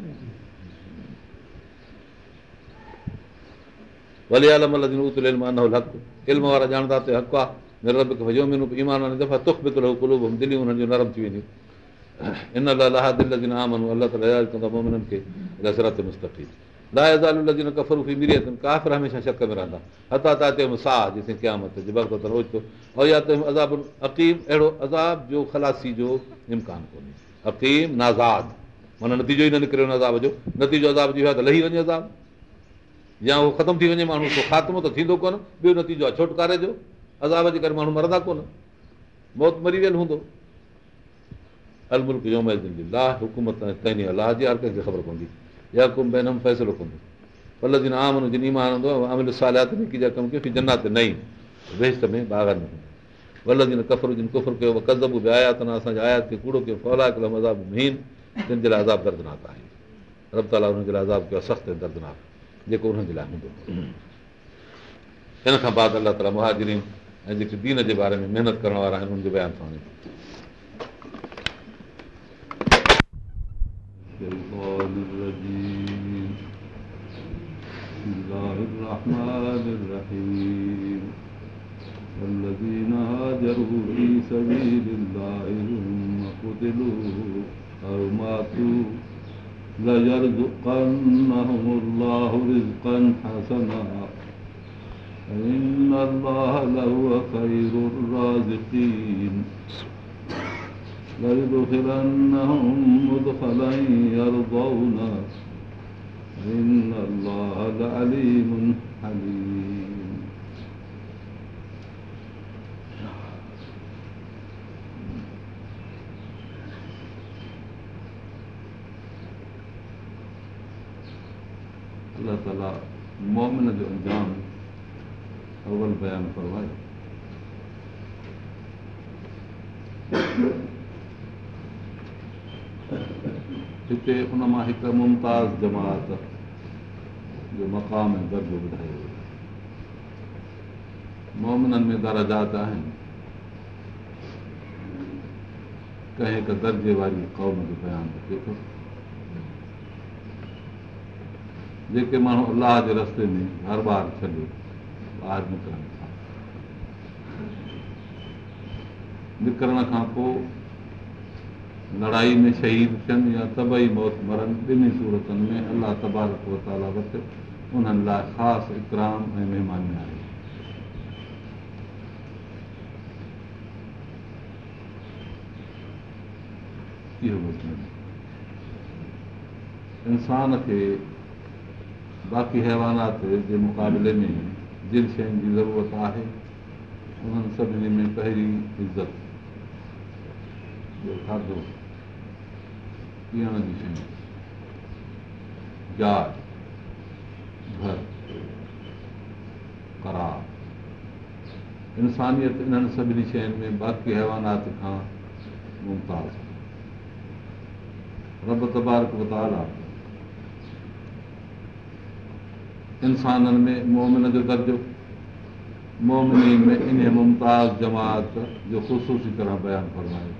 ख़लासी जो इम्कान नतीजो ई न निकिरे हुन अज़ाब जो नतीजो अज़ाब يا اهو ختم ٿي وڃي ماڻهو خاتمو ته ٿيندو ڪونه ٻيو نتيجو آهي ڇوٽڪاري جو عذاب جي ڪري ماڻهو مرندا ڪونه. موت مري ويل هوندو. ال ملڪ لاهه حڪومت الله جي هر ڪنهن کي خبر پوندي. يا ڪم بينم فيصلو ڪندو. پل جي عام جن ايمان هوندو ڪيو جنات جن جن ڪوڙو ڪيو فولا ڪيو مزاب مين تن جي لاءِ عذاب دردناڪ آهي. رب تالا هنن جي لاءِ عذاب ڪيو سخت دردناڪ जेको उन्हनि जे लाइ हूंदो हिन खां बाद अलाह ताला मुहाजरीन ऐं जेके दीन जे बारे में महिनत करण वारा आहिनि उनजे बयान सां हाणे والذين هاجروا في سبيل الله ثم قتلوا أو ماتوا ليرزقنهم الله رزقا حسنا. إن الله لهو خير الرازقين. ليدخلنهم مدخلا يرضونه إن الله لعليم حليم. الله تالا مومن جو انجام اول بيان فرمائي هتي ان مان هڪ ممتاز جماعت جو مقام ۽ درجو ٻڌايو ويو مومنن ۾ دراجات آهن ڪنهن هڪ درجي واري قوم جو بيان ٿئي ٿو جيڪي ماڻهو الله جي رستي ۾ هر بار ڇڏي ٻاهر نڪرن کان پوءِ لڙائي ۾ شهيد ٿين يا طبعي موت مرن ٻنهي صورتن ۾ الله تبارڪ وتالا وٽ انهن لاءِ خاص اڪرام ۽ مهماني آهي. اهو انسان کي باقي حيوانات جي مقابلي ۾ جن شين جي ضرورت آهي. انهن سڀني ۾ پهرين عزت. کاڌو. پيئڻ جي شيون. جاءِ گهر. ڪرار. انسانيت انهن سڀني شين ۾ باقي حيوانات کان ممتاز. رب تبارڪ بتالا انسانن ۾ مومن جو درجو مومني ۾ ان ممتاز جماعت جو خشوسي طرح بيان فرمايو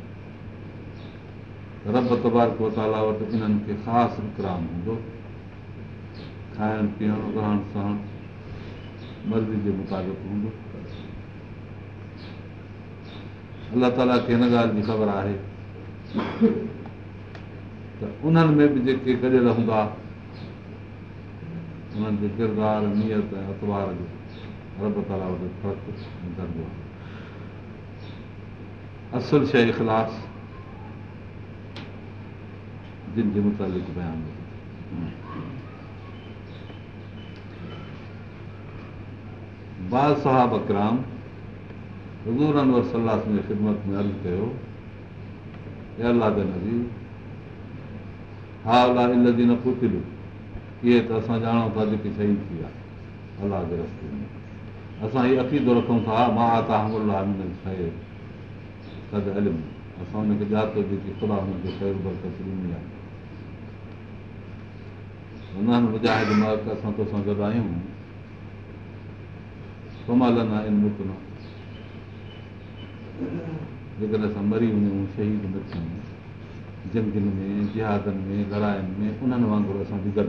رب تبارڪ وتالا وٽ انهن کي خاص اڪرام هوندو کائڻ پيئڻ رهڻ سهڻ مرضي جي مطابق هوندو الله تالا کي هن ڳالهه جي خبر آهي ته انهن ۾ به جيڪي گڏيل هوندا انهن جو ڪردار نيت ۽ اتوار جو رب تالا وٽ فرق ڪندو آهي اصل شيءِ اخلاص جن جي مطابق بيان بال صاحب اڪرام حضور انور صلاح ۾ خدمت ۾ عرض ڪيو الله نبي ها الله ال جي نه پڇيو اهي ته اسان ڄاڻون ٿا جيڪي شهيد ٿي ويا الله جي رستي ۾. اسان هيءُ عقيدو رکون ٿا مان شيءِ سد علم. اسان هن کي ڄاتو جيڪي آهي مرڪ اسان تو سان گڏ آهيون. ڪمال نه آهن نه جيڪڏهن اسان مري وڃون شهيد نه ٿيون جنگن ۾ جهادن ۾ لڙائن ۾ انهن وانگر اسان به گڏ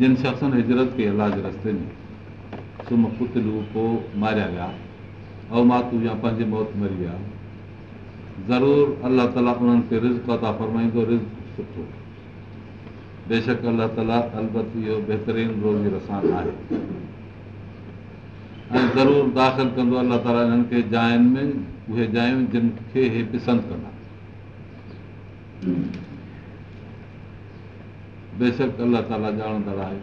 جن شخصن هجرت ڪئي الله جي رستي ۾ سم پتلو پوءِ ماريا ويا ۽ ماتو يا پنهنجي موت مري ويا. ضرور الله تالا انهن کي رز عطا فرمائيندو رز سٺو. بيشڪ الله تالا البت اهو بهترين روزي رسان آهي. ۽ ضرور داخل ڪندو الله تالا هنن کي جاين ۾ اهي جايون جن کي هي پسند ڪندا بيشڪ الله تالا ڄاڻندڙ آهي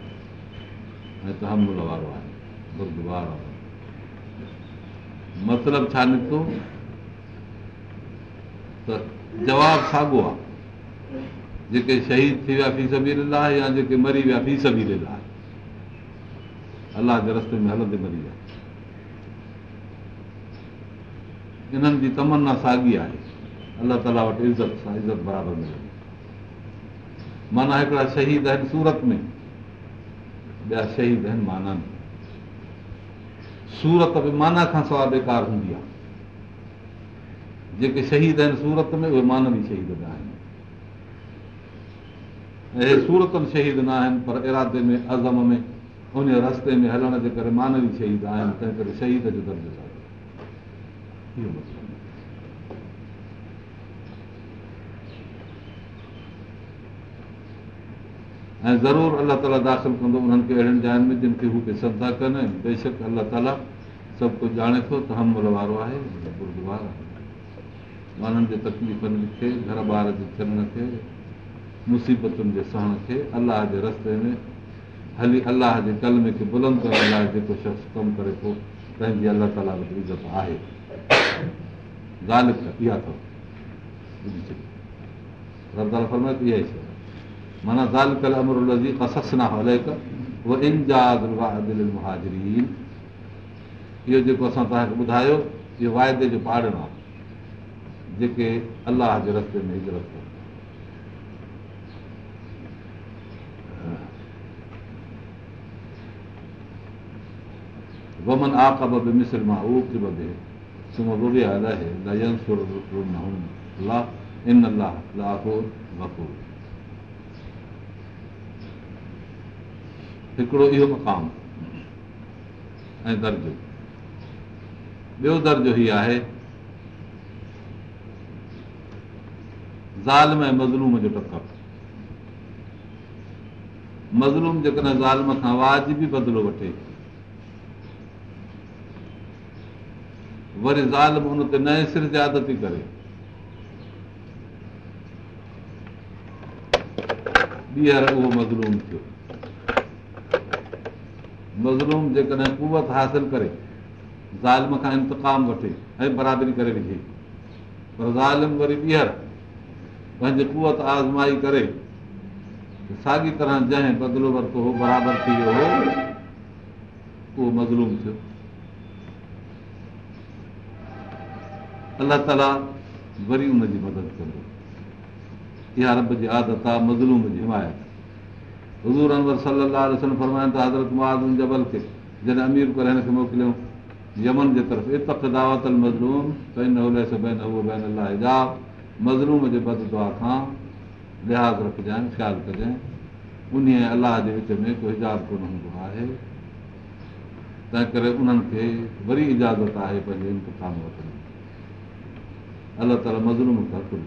۽ تحمل وارو آهي آهي. مطلب ڇا نڪتو؟ ته جواب ساڳيو آهي جيڪي شهيد ٿي ويا في سڀي لاءِ يا جيڪي مري ويا في سڀي لاءِ الله جي رستي ۾ هلندي مري ويا. انهن جي تمنا ساڳي آهي الله تالا وٽ عزت سان عزت برابر ملندي معنيٰ هڪڙا شهيد آهن سورت ۾ ٻيا شهيد آهن معنيٰ ۾ سورت به معنيٰ کان سواءِ بيڪار هوندي آهي. جيڪي شهيد آهن سورت ۾ اهي مانوي شهيد آهن. سورت ۾ شهيد نه آهن پر ارادي ۾ عزم ۾ ان رستي ۾ هلڻ جي ڪري مانوي شهيد آهن تنهن ڪري شهيد جو درجو ۽ ضرور الله تالا داخل ڪندو انهن کي اهڙين جاين ۾ جن کي هو پيسند ٿا ڪن. بيشڪ الله تالا سڀ ڪجهه ڄاڻي ٿو ته همل وارو آهي ماڻهن جي تڪليفن کي گهر ٻار جي ٿيڻ کي مصيبتن جي سهڻ کي الله جي رستي ۾ هلي الله جي ڪلمي کي بلند ڪرڻ لاءِ جيڪو شخص ڪم ڪري ٿو پنهنجي الله تالا وٽ عزت آهي. ڳالهه اها اٿو. اها ئي شيءِ معنيٰ زال ڪل امر ڪسس نه هلي اهو مهاجرين اهو جيڪو اسان توهان کي ٻڌايو اهو وائدي جو پاڙڻو آهي جيڪي الله جي رستي ۾ هجرت ڪن ومن آڪب به مسر مان ڪه ٻڌي سم ربي رهي ان الله گفور هڪڙو اهو مقام ۽ درجو. ٻيو درجو هيءُ آهي ظالم ۽ مظلوم جو ٽڪر مظلوم جيڪڏهن ظالم کان واجبي بدلو وٺي وري زال ان تي نئي سر جيادتي ڪري. ٻيهر اهو مظلوم ٿيو مظلوم جيڪڏهن ڪوت حاصل ڪري ظالم کان انتڪام وٺي ۽ برابري ڪري وجهي. پر ظالم وري ٻيهر پنهنجي ڪوت آزمائي ڪري ساڳي طرح جنهن بدلو ورتو هو برابر ٿي ويو هو اهو مظلوم ٿيو. الله تالا وري ان جي مدد ڪندو. اها رب جي عادت آهي مظلوم جي حمايت حضور انور صلاح فرمائن ته حضرت مئاز جبل کي جڏهن امير ڪري هن کي موڪليون يمن جي طرف اتڪ دعوت مظلوم بين الله هجاب مظلوم جي بد دعا کان لحاظ رکجانءِ خيال ڪجانءِ ان الله جي وچ ۾ ڪو هجاب ڪونه هوندو آهي تنهن ڪري انهن کي وري اجازت آهي پنهنجي انتڪام وٺڻ الله تالا مظلوم کان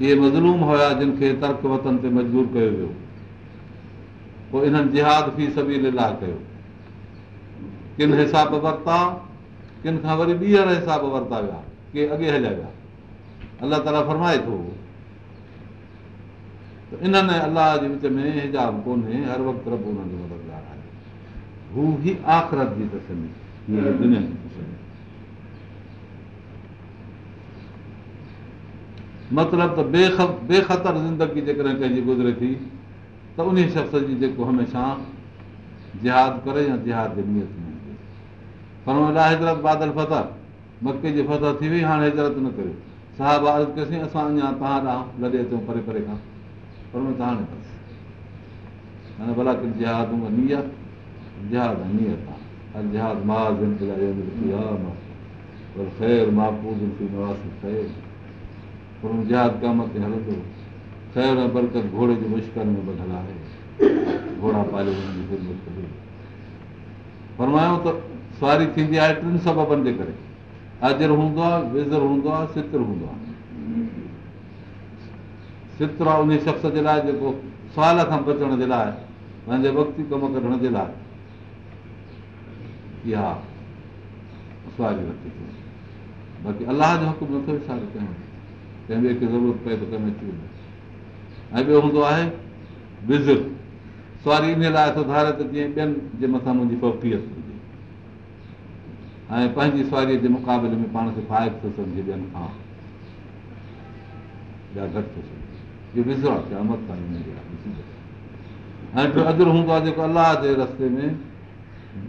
اهي مظلوم هئا جن کي ترڪ وطن تي مجبور ڪيو ويو. پوءِ انهن جهاد في سڀي لاهه ڪيو. ڪن حساب ورتا ڪن کان وري ٻيهر حساب ورتا ويا ڪي اڳي هليا ويا. الله تالا فرمائي ٿو ته انهن الله جي وچ ۾ هجاب ڪونهي هر وقت رب انهن جو مددگار آهي. هو ئي آخرت جي تسلي مطلب ته بيک بيختر زندگي جيڪڏهن ڪنهن جي گذري ٿي ته ان شخص جي جيڪو هميشه جهاد ڪري يا جهاد جي نيت ۾ پر هجرت بادل فتح. مڪي جي فتح ٿي وئي هاڻي هجرت نه ڪريو صاحب عرض ڪيوسين اسان اڃا توهان ڏانهن لڏي اچون پري پري کان. پر ان ته هاڻي بس. هاڻي ڀلا ڪه جهاد نيت جهاد نيت آهي. جهاد محاذ خير محفوظ خير. پر ڪم تي هلندو بلڪه گهوڙي جي مشڪل ۾ سواري ٿيندي آهي ٽن سببن جي ڪري. اجر آهي ان شخص جي لاءِ جيڪو سوال کان بچڻ جي لاءِ پنهنجي وقتي ڪم ڪڍڻ جي لاءِ اها باقي الله جو حق نٿو ڪنهن ٻئي کي ضرورت پئي ته ڪم اچي ويندو ۽ ٻيو هوندو آهي بزر سواري ان لاءِ ٿو ڌاري ته جيئن ٻين جي مٿان منهنجي هجي ۽ پنهنجي سواريءَ جي مقابلي ۾ پاڻ کي فائد ٿو سمجهي ٻين کان گهٽ ٿو سمجهي امد ۽ ٻيو ادر هوندو آهي جيڪو الله جي رستي ۾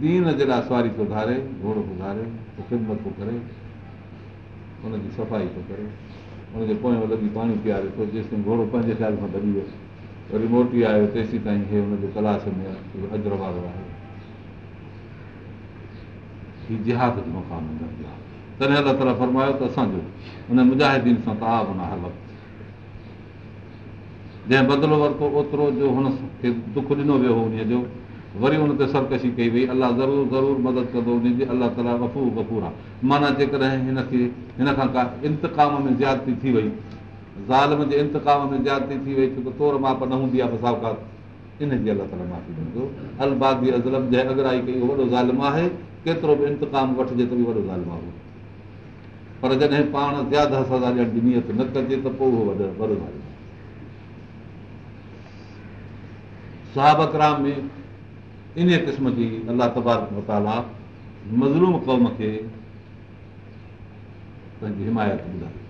دين جي لاءِ سواري ٿو ڌاري گهوڙو ٿو ڌاري خدمت ٿو ڪري هن جي صفائي ٿو ڪري هن جي پويان لڳي پاڻي پياري ٿو جيستائين گهوڙو پنهنجي خيال کان دٻي ويو وري موٽي آيو تيسين تائين هي هن جي ڪلاش ۾ اجر وارو آهي. هيءُ جهاد جو مقام آهي تڏهن الله تالا فرمايو ته اسان جو هن مجاهدين سان تاب نه هلت جنهن بدلو ورتو اوترو جو هن کي دک ڏنو ويو هو ان جو وري هن تي سرڪشي ڪئي وئي الله ضرور ضرور مدد ڪندو ان جي الله تالا وفو وفور آهي. معنيٰ جيڪڏهن هن کي هن کان ڪا انتڪام ۾ جيادتي ٿي وئي ظالم جي انتڪام ۾ جيادتي ٿي وئي ڇو ته طور ماپ نه هوندي آهي بساوڪات ان جي الله تالا معافي ڏيندو البادي ازلم جنهن اگرائي ڪئي وڏو ظالم آهي ڪيترو به انتڪام وٺجي ته به وڏو ظالم آهي پر جڏهن پاڻ زياده سزا ڏيڻ جي نيت نه ڪجي ته پوءِ اهو وڏو ظالم صاحب ڪرام ۾ ان قسم جي الله تبارڪ متالا مظلوم قوم کي پنهنجي حمايت ٻڌائي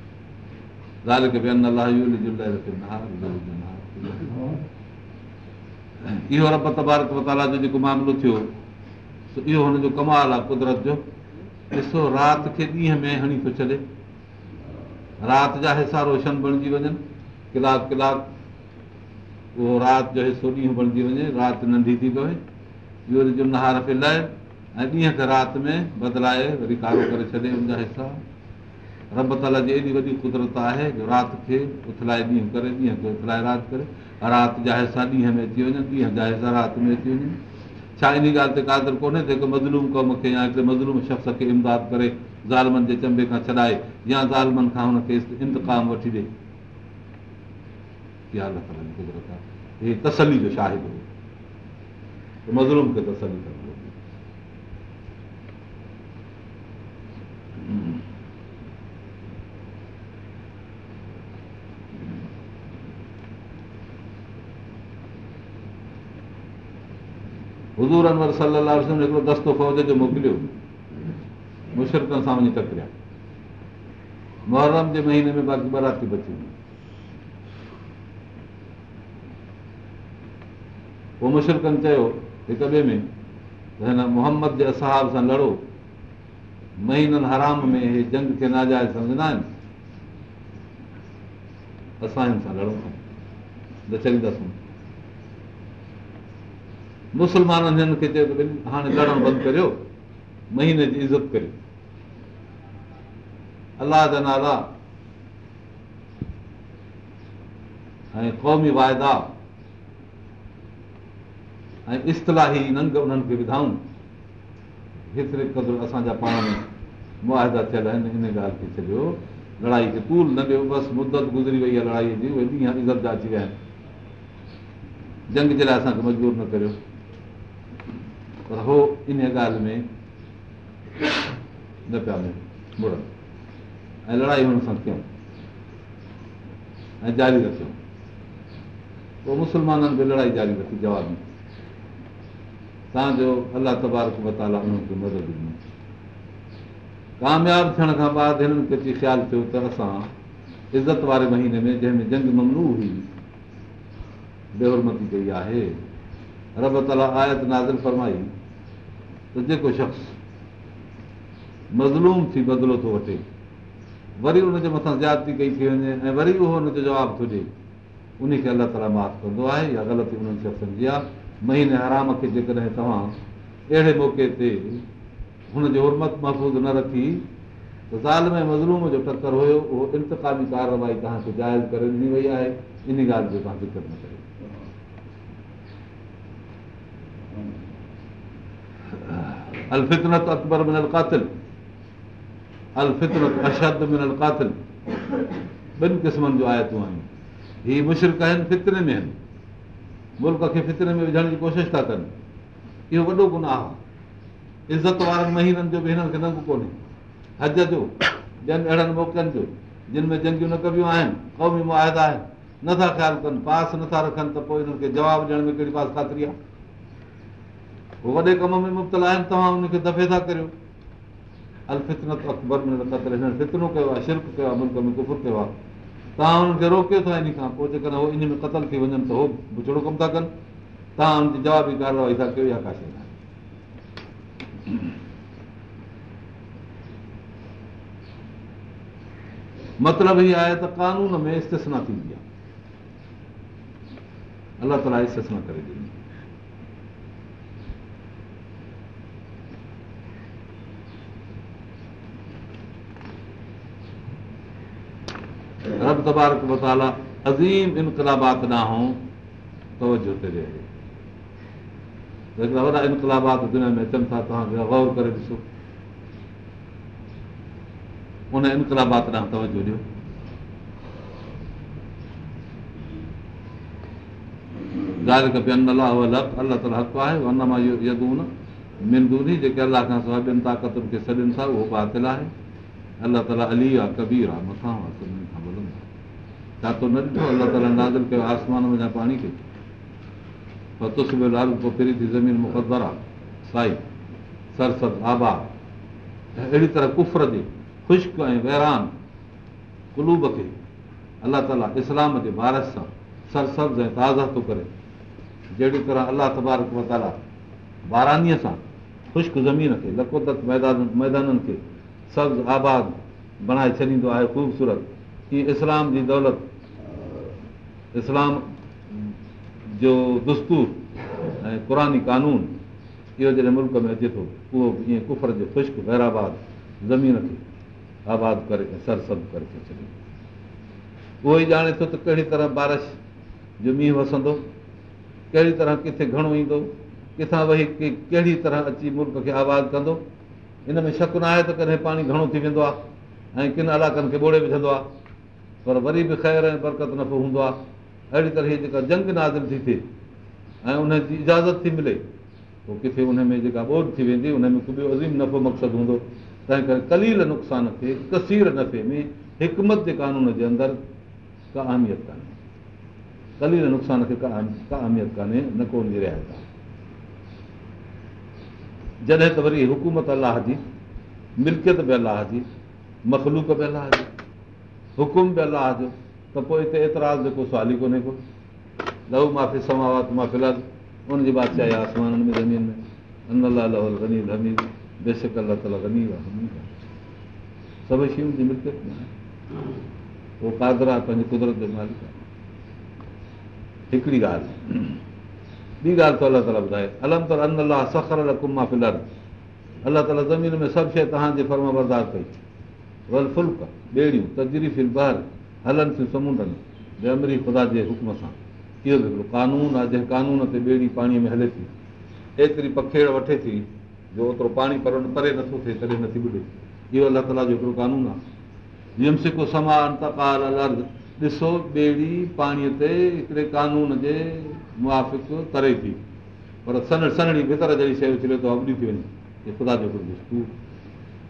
اهو رب تبارڪ متالا جو جيڪو معاملو ٿيو اهو هن جو ڪمال آهي قدرت جو. ڏسو رات کي ڏينهن ۾ هڻي ٿو ڇڏي. رات جا حصا روشن بڻجي وڃن ڪلاڪ ڪلاڪ اهو رات جو حصو ڏينهن بڻجي وڃي رات ننڍي ٿي پوي جو نهار پلائي ۽ ڏينهن کي رات ۾ بدلائي وري ڪارو ڪري ڇڏي هن جا حصا رب تالا جي ايڏي وڏي قدرت آهي جو رات کي اٿلائي ڏينهن ڪري ڏينهن کي اٿلائي رات ڪري. رات جا حصا ڏينهن ۾ اچي وڃن ڏينهن جا حصا رات ۾ اچي وڃن. ڇا ان ڳالهه تي ڪادر ڪونهي؟ ته هڪ مظلوم ڪوم کي يا هڪڙي مظلوم شخص کي امداد ڪري ظالمن جي چمبي کان ڇڏائي يا ظالمن کان هن کي انتڪام وٺي ڏي هي تسلي جو شاهد هو مظلوم کي تسلي ڪندو حضور انور صلاح هڪڙو دستو فوج جو موڪليو مشرڪن سان وڃي ٽڪريا محرم جي مهيني ۾ باقي براتي بچي پوءِ مشرڪن چيو هڪ ٻئي ۾ ته هن محمد جي اسهاب سان لڙو مهينن حرام ۾ هي جنگ کي ناجائز سمجهندا آهن اسان هن سان لڙون ٿا ڇڏينداسين مسلمانن هنن کي چيو هاڻي لڙڻ بند ڪريو مهيني جي عزت ڪريو الله جا نالا ۽ قومي وائدا ۽ استلاهي ننگ انهن کي وڌائون. هيتري قدر اسان جا پاڻ ۾ مئادا ٿيل آهن ان ڳالهه کي ڇڏيو. لڙائي کي تول نه ڏيو بس مدت گذري وئي آهي لڙائيءَ جي اهي ڏينهن عزت جا اچي ويا آهن. جنگ جي لاءِ اسان کي مجبور نه ڪريو. پر هو ان ڳالهه ۾ نه پيا مڙن. ۽ لڙائي هن سان ڪيون ۽ جاري رکيون. پوءِ مسلمانن به لڙائي جاري رکي جواب ۾ توهان جو الله تبارڪ متالا انهن کي مدد ڏني. ڪامياب ٿيڻ کان بعد هنن کي اچي خيال ٿيو ته اسان عزت واري مهيني ۾ جنهن ۾ جنگ ممنو هئي بيهرمتي ڪئي آهي. رب تالا آيت نازل فرمائي ته جيڪو شخص مظلوم ٿي بدلو ٿو وٺي وري ان جي مٿان زيادتي ڪئي ٿي وڃي ۽ وري اهو هن جو جواب ٿو ڏئي ان کي الله تالا معاف ڪندو آهي يا غلطي انهن شخصن جي آهي مهيني حرام کي جيڪڏهن توهان اهڙي موقعي تي هن جو هرمت محفوظ نه رکي ته زال ۾ مظلوم جو ٽڪر هيو اهو انتڪامي ڪارروائي توهان کي جائز ڪري ڏني وئي آهي. ان ڳالهه جو توهان ڪيو الفتنت اڪبر منل قاتل. الفتنت اشد منل قاتل. ٻن قسمن جو آيتون آهن. هيءَ مشرڪ آهن فطري ۾ آهن ملڪ کي فطري ۾ وجهڻ جي ڪوشش ٿا ڪن. اهو وڏو گناهه آهي عزت وارن مهينن جو به هنن کي ننگ ڪونهي. هج جو ٻين اهڙن موقعن جو جن ۾ جنگيون نه ڪبيون آهن قومي مئادا آهن نٿا خيال ڪن پاس نٿا رکن ته پوءِ هنن کي جواب ڏيڻ ۾ ڪهڙي پاس خاطري آهي؟ وڏي ڪم ۾ مبتلا آهن توهان هن کي دفعي ٿا ڪريو. الفتنت اڪبر ۾ هن فتنو ڪيو آهي شرڪ ڪيو آهي ملڪ ۾ ڪفر ڪيو آهي توهان هنن کي روڪيو ٿا ان کان پوءِ جيڪڏهن اهو ان ۾ قتل ٿي وڃن ته اهو بڇڙو ڪم ٿا ڪن. توهان هن جي جوابي ڪارروائي ٿا؟ ڪيو مطلب هيءَ آهي ته قانون ۾ استيسنا ٿيندي آهي. الله تالا استيسنا ڪري ڏيندي رب تبارڪ متالا عظيم انڪلابات ڏانهن توجو تي هڪڙا وڏا انڪلابات دنيا ۾ اچن ٿا توهان گور ڪري ڏسو ان انڪلابات ڏانهن توجو ڏيو ڳالهه کپي الله تالا حق آهي ان مان اهو يدون مندوني جيڪي الله کان سواءِ ٻين طاقتن کي ڇڏن ٿا اهو باطل آهي الله تالا علي آهي ڪبير آهي مٿان تو نه ڏٺو الله تالا نازل ڪيو آسمان ۾ پاڻي کي پوءِ ڦري ٿي زمين مقدر آهي سائي سرسد آباد اهڙي طرح ڪفر جي خشڪ ۽ ويران ڪلوب کي الله تالا اسلام جي بارس سان سرسبز ۽ تازا ٿو ڪري. جهڙي طرح الله تبارڪ متالا بارانيءَ سان خشڪ زمين کي لڪودت ميدان ميدانن کي سبز آباد بڻائي ڇڏيندو آهي خوبصورت. هيءَ اسلام جي دولت اسلام جو دستور ۽ قراني قانون اهو جڏهن ملڪ ۾ اچي ٿو اهو ائين ڪفر جو خشڪ بهراباد زمين کي آباد ڪري ۽ سرسب ڪري ڇڏي. اهو ئي ڄاڻي ٿو ته ڪهڙي طرح بارش جو مينهن وسندو ڪهڙي طرح ڪٿي گهڻو ايندو ڪٿان ويهي ڪهڙي طرح اچي ملڪ کي آباد ڪندو. ان ۾ شڪ نه آهي ته ڪڏهن پاڻي گهڻو ٿي ويندو آهي ۽ ڪن علائقن کي ٻوڙي وجهندو آهي پر وري به خير ۽ برڪت نفعو هوندو آهي اهڙي طرح جيڪا جنگ نازل ٿي ٿئي ۽ ان جي اجازت ٿي ملي پوءِ ڪٿي ان ۾ جيڪا ٻوڏ ٿي ويندي ان ۾ ٻيو عظيم نفعو مقصد هوندو. تنهن ڪري ڪليل نقصان کي ڪسير نفي ۾ حڪمت جي قانون جي اندر ڪا اهميت ڪانهي. ڪليل نقصان کي ڪا اهميت ڪانهي نه ڪو ان جي رعايت آهي. جڏهن ته وري حڪومت الله جي ملڪيت به الله جي مکلوڪ به الله جي حڪم به الله جو ته پوءِ هتي اعتراض جيڪو ئي ڪونهي ڪو. لهو معافي سماوات مان في الحال ان جي بادشاهي ۾۾. سڀئي شيون جي ۾ پنهنجي قدرت آهي. هڪڙي ڳالهه. ٻي ڳالهه ته الله تالا ٻڌائي الم تر ان الله تالا زمين ۾ سڀ شيءِ توهان جي فرم بردار ڪئي. ول فلڪ ٻيڙيون تجري فل ٻار هلن ٿيون سمنڊن بيمري خدا جي حڪم سان. اهو هڪڙو قانون آهي جنهن قانون تي ٻيڙي پاڻيءَ ۾ هلي ٿي. ايتري پکيڙ وٺي ٿي جو اوترو پاڻي پر پري نٿو ٿئي تڏهن نٿي ٻڌي. اهو الله تالا جو هڪڙو قانون آهي. جم سڪو سما انتڪال الرز ڏسو ٻيڙي پاڻيءَ تي هڪڙي قانون جي مئافق تري ٿي. پر سن سنڙي ڀتر جهڙي شيءِ اڇلي ٿو اڏي ٿي وڃي خدا جو هڪڙو دستور.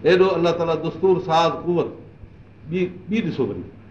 ايڏو الله تالا دستور ساز ڪوت ٻي ٻي ڏسو وري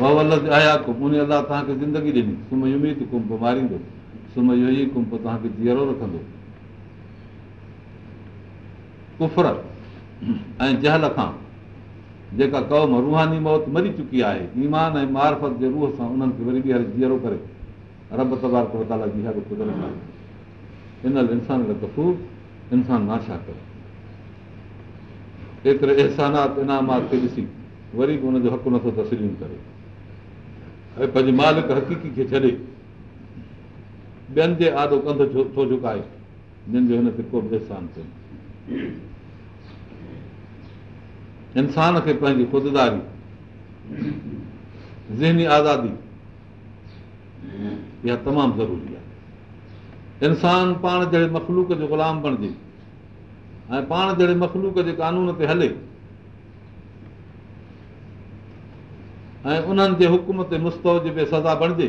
آيا ڪم ان الله توهان کي زندگي ڏني سمهه ڪم پوءِ ماريندو سمهه پوءِ توهان کي جيئرو رکندو ڪفر ۽ جهل کان جيڪا قوم روحاني موت مري چڪي آهي ايمان ۽ معرفت جي روهه سان انهن کي وري ٻيهر ناشا ڪري ايتري اهسانات انامات کي ڏسي وري به هن جو حق نٿو تسليم ڪري ۽ پنهنجي مالڪ حقيقي کي ڇڏي. ٻين جي آڏو ڪنڌ ٿو جهڪائي؟ جن جو هن تي ڪو به احسان ٿئي انسان کي پنهنجي خدداري ذهني آزادي اها تمام ضروري آهي. انسان پاڻ جهڙي مکلوڪ جو غلام بڻجي ۽ پاڻ جهڙي مکلوڪ جي قانون تي هلي ۽ انهن جي حڪم تي مستوج سزا بڻجي.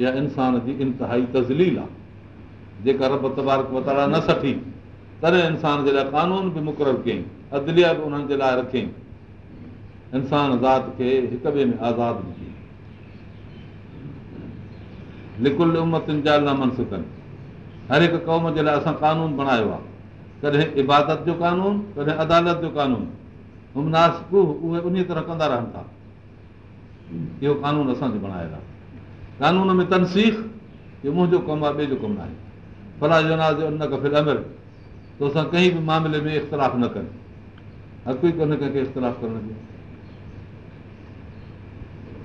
اها انسان جي انتهائي تزليل آهي. جيڪا رب تبارڪ وتالا نه سٺي تڏهن انسان جي لاءِ قانون به مقرر ڪيئين عدليا به انهن جي لاءِ رکيئين. انسان ذات کي هڪ ٻئي ۾ آزاد ڪيئين. لڪل امتن جا منسوڪن. هر هڪ قوم جي لاءِ اسان قانون بڻايو آهي. ڪڏهن عبادت جو قانون ڪڏهن عدالت جو قانون. اهي ان طرح ڪندا رهن ٿا اهو قانون اسان جو آهي قانون ۾ تنسيک اهو منهنجو ڪم آهي ٻئي جو ڪم نه آهي ڪفل امر تو سان ڪنهن به معاملي ۾ اختلاف نه ڪن حق ئي ڪونهي ڪنهن کي اختلاف ڪرڻ جو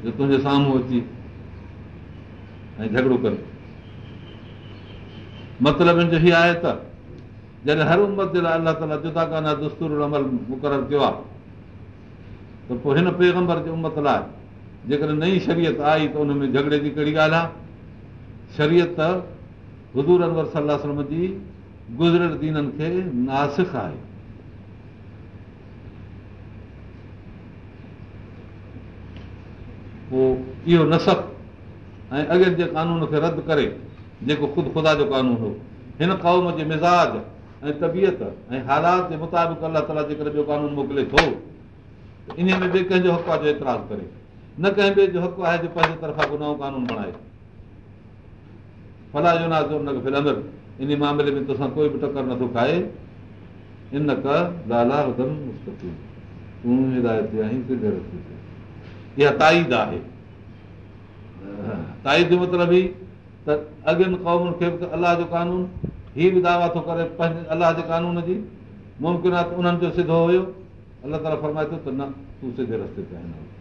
جو تنهنجي سامهون اچي ۽ جهڳڙو ڪري مطلب جو هيءَ آهي ته جڏهن هر امت جي لاءِ الله تالا جدا ڪانا دستور عمل مقرر ڪيو آهي ته پوءِ هن پيگمبر جي امت لاءِ جيڪڏهن نئي شرييت آئي ته ان ۾ جهڳڙي جي ڪهڙي ڳالهه آهي؟ شرييت حضور انور صلاح جي گذريل دينن کي ناسڪ آهي. پوءِ اهو نسڪ ۽ اڳين جي قانون کي رد ڪري جيڪو خود خدا جو قانون هو هن قوم جي مزاج ۽ طبيعت ۽ حالات جي مطابق الله تالا جيڪڏهن ٻيو قانون موڪلي ٿو ان ۾ ٻئي ڪنهن جو حق آهي جو اعتراض ڪري نه ڪنهن ٻئي جو حق آهي جو پنهنجي طرفان قانون بڻائي. نٿو کائي. الله جو به دعويٰ ٿو ڪري پنهنجي الله جي قانون جي. ممڪن آهي سڌو هيو. الله تالا فرمائي ٿو ته نه تون سڌي رستي تي آهن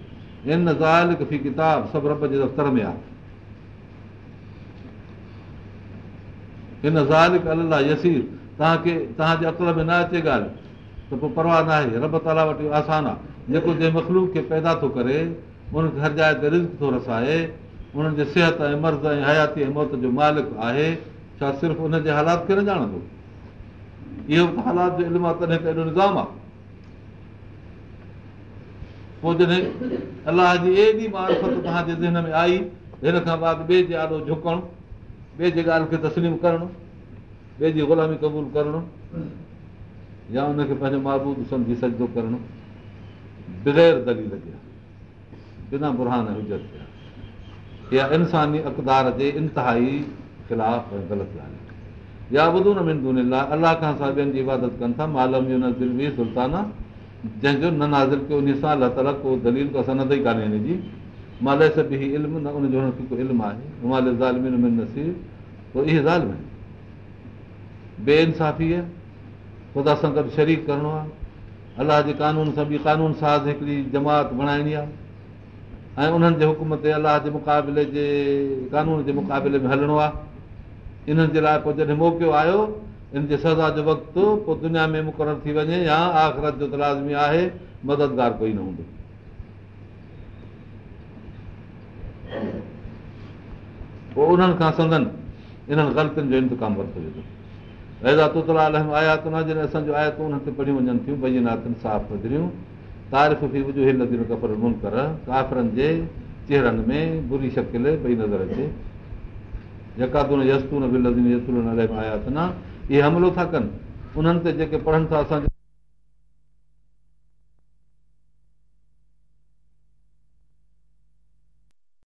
ان زال في ڪتاب سڀ رب جي دفتر ۾ آهي هن زال الله يسير توهان کي توهان جي عقل ۾ نه اچي ڳالهه ته پوءِ پرواهه نه آهي رب تالا وٽ آسان آهي جيڪو جنهن مکلوڪ کي پيدا ٿو ڪري ان کي هر جاءِ تي رز ٿو رسائي انهن جي صحت ۽ مرض ۽ حياتي ۽ موت جو مالڪ آهي ڇا صرف ان جي حالات کي نه ڄاڻندو اهو حالات جو علم آهي تڏهن ته ايڏو نظام آهي پوءِ جڏهن الله جي ايڏي معرفت توهان جي ذهن ۾ آئي هن کان بعد ٻئي جي آڏو جهڪڻ ٻئي جي ڳالهه کي تسليم ڪرڻ ٻئي جي غلامي قبول ڪرڻ يا ان کي پنهنجو محبوب سمجهي سجدو ڪرڻ بغير دليل ڪيا بنا برهان حجت ڪيا اها انساني اقدار جي انتهائي خلاف ۽ غلط ڳالهه يا ٻڌو نه مندون الله کان اسان ٻين جي عبادت ڪن ٿا مالم جو به سلطان جنهن جو نه ناظر ڪيو ان سان الله تالا ڪو دليل ڪو سند ئي ڪانهي هن جي. مال سڀ ئي علم نه ان جو هن کي ڪو علم آهي. مال ظالمن ۾ نصيب پوءِ اهي ظالم آهن. بي انسافي آهي. خدا سان گڏ شريڪ ڪرڻو آهي. الله جي قانون سان به قانون ساز هڪڙي جماعت بڻائڻي آهي. ۽ انهن جي حڪم تي الله جي مقابلي جي قانون جي مقابلي ۾ هلڻو آهي. انهن جي لاءِ پوءِ جڏهن موقعو آيو ان جي سزا جو وقت پوءِ دنيا ۾ مقرر ٿي وڃي يا آخرت جو ته لازمي آهي مددگار ڪوئي نه هوندو. پوءِ انهن کان سندن انهن غلطين جو انتڪام ورتو ويندو جڏهن اسان جو آيتون انهن تي پڙهيون وڃن ٿيون ڀئي ناتن صاف نزريون تعريف به هجي ڪپر منڪر ڪافرن جي چيهرن ۾ بري شڪل پئي نظر اچي. يڪاتون يستون به لزين يستون آيا نه اهي حملو ٿا ڪن. انهن تي جيڪي پڙهن ٿا اسان جي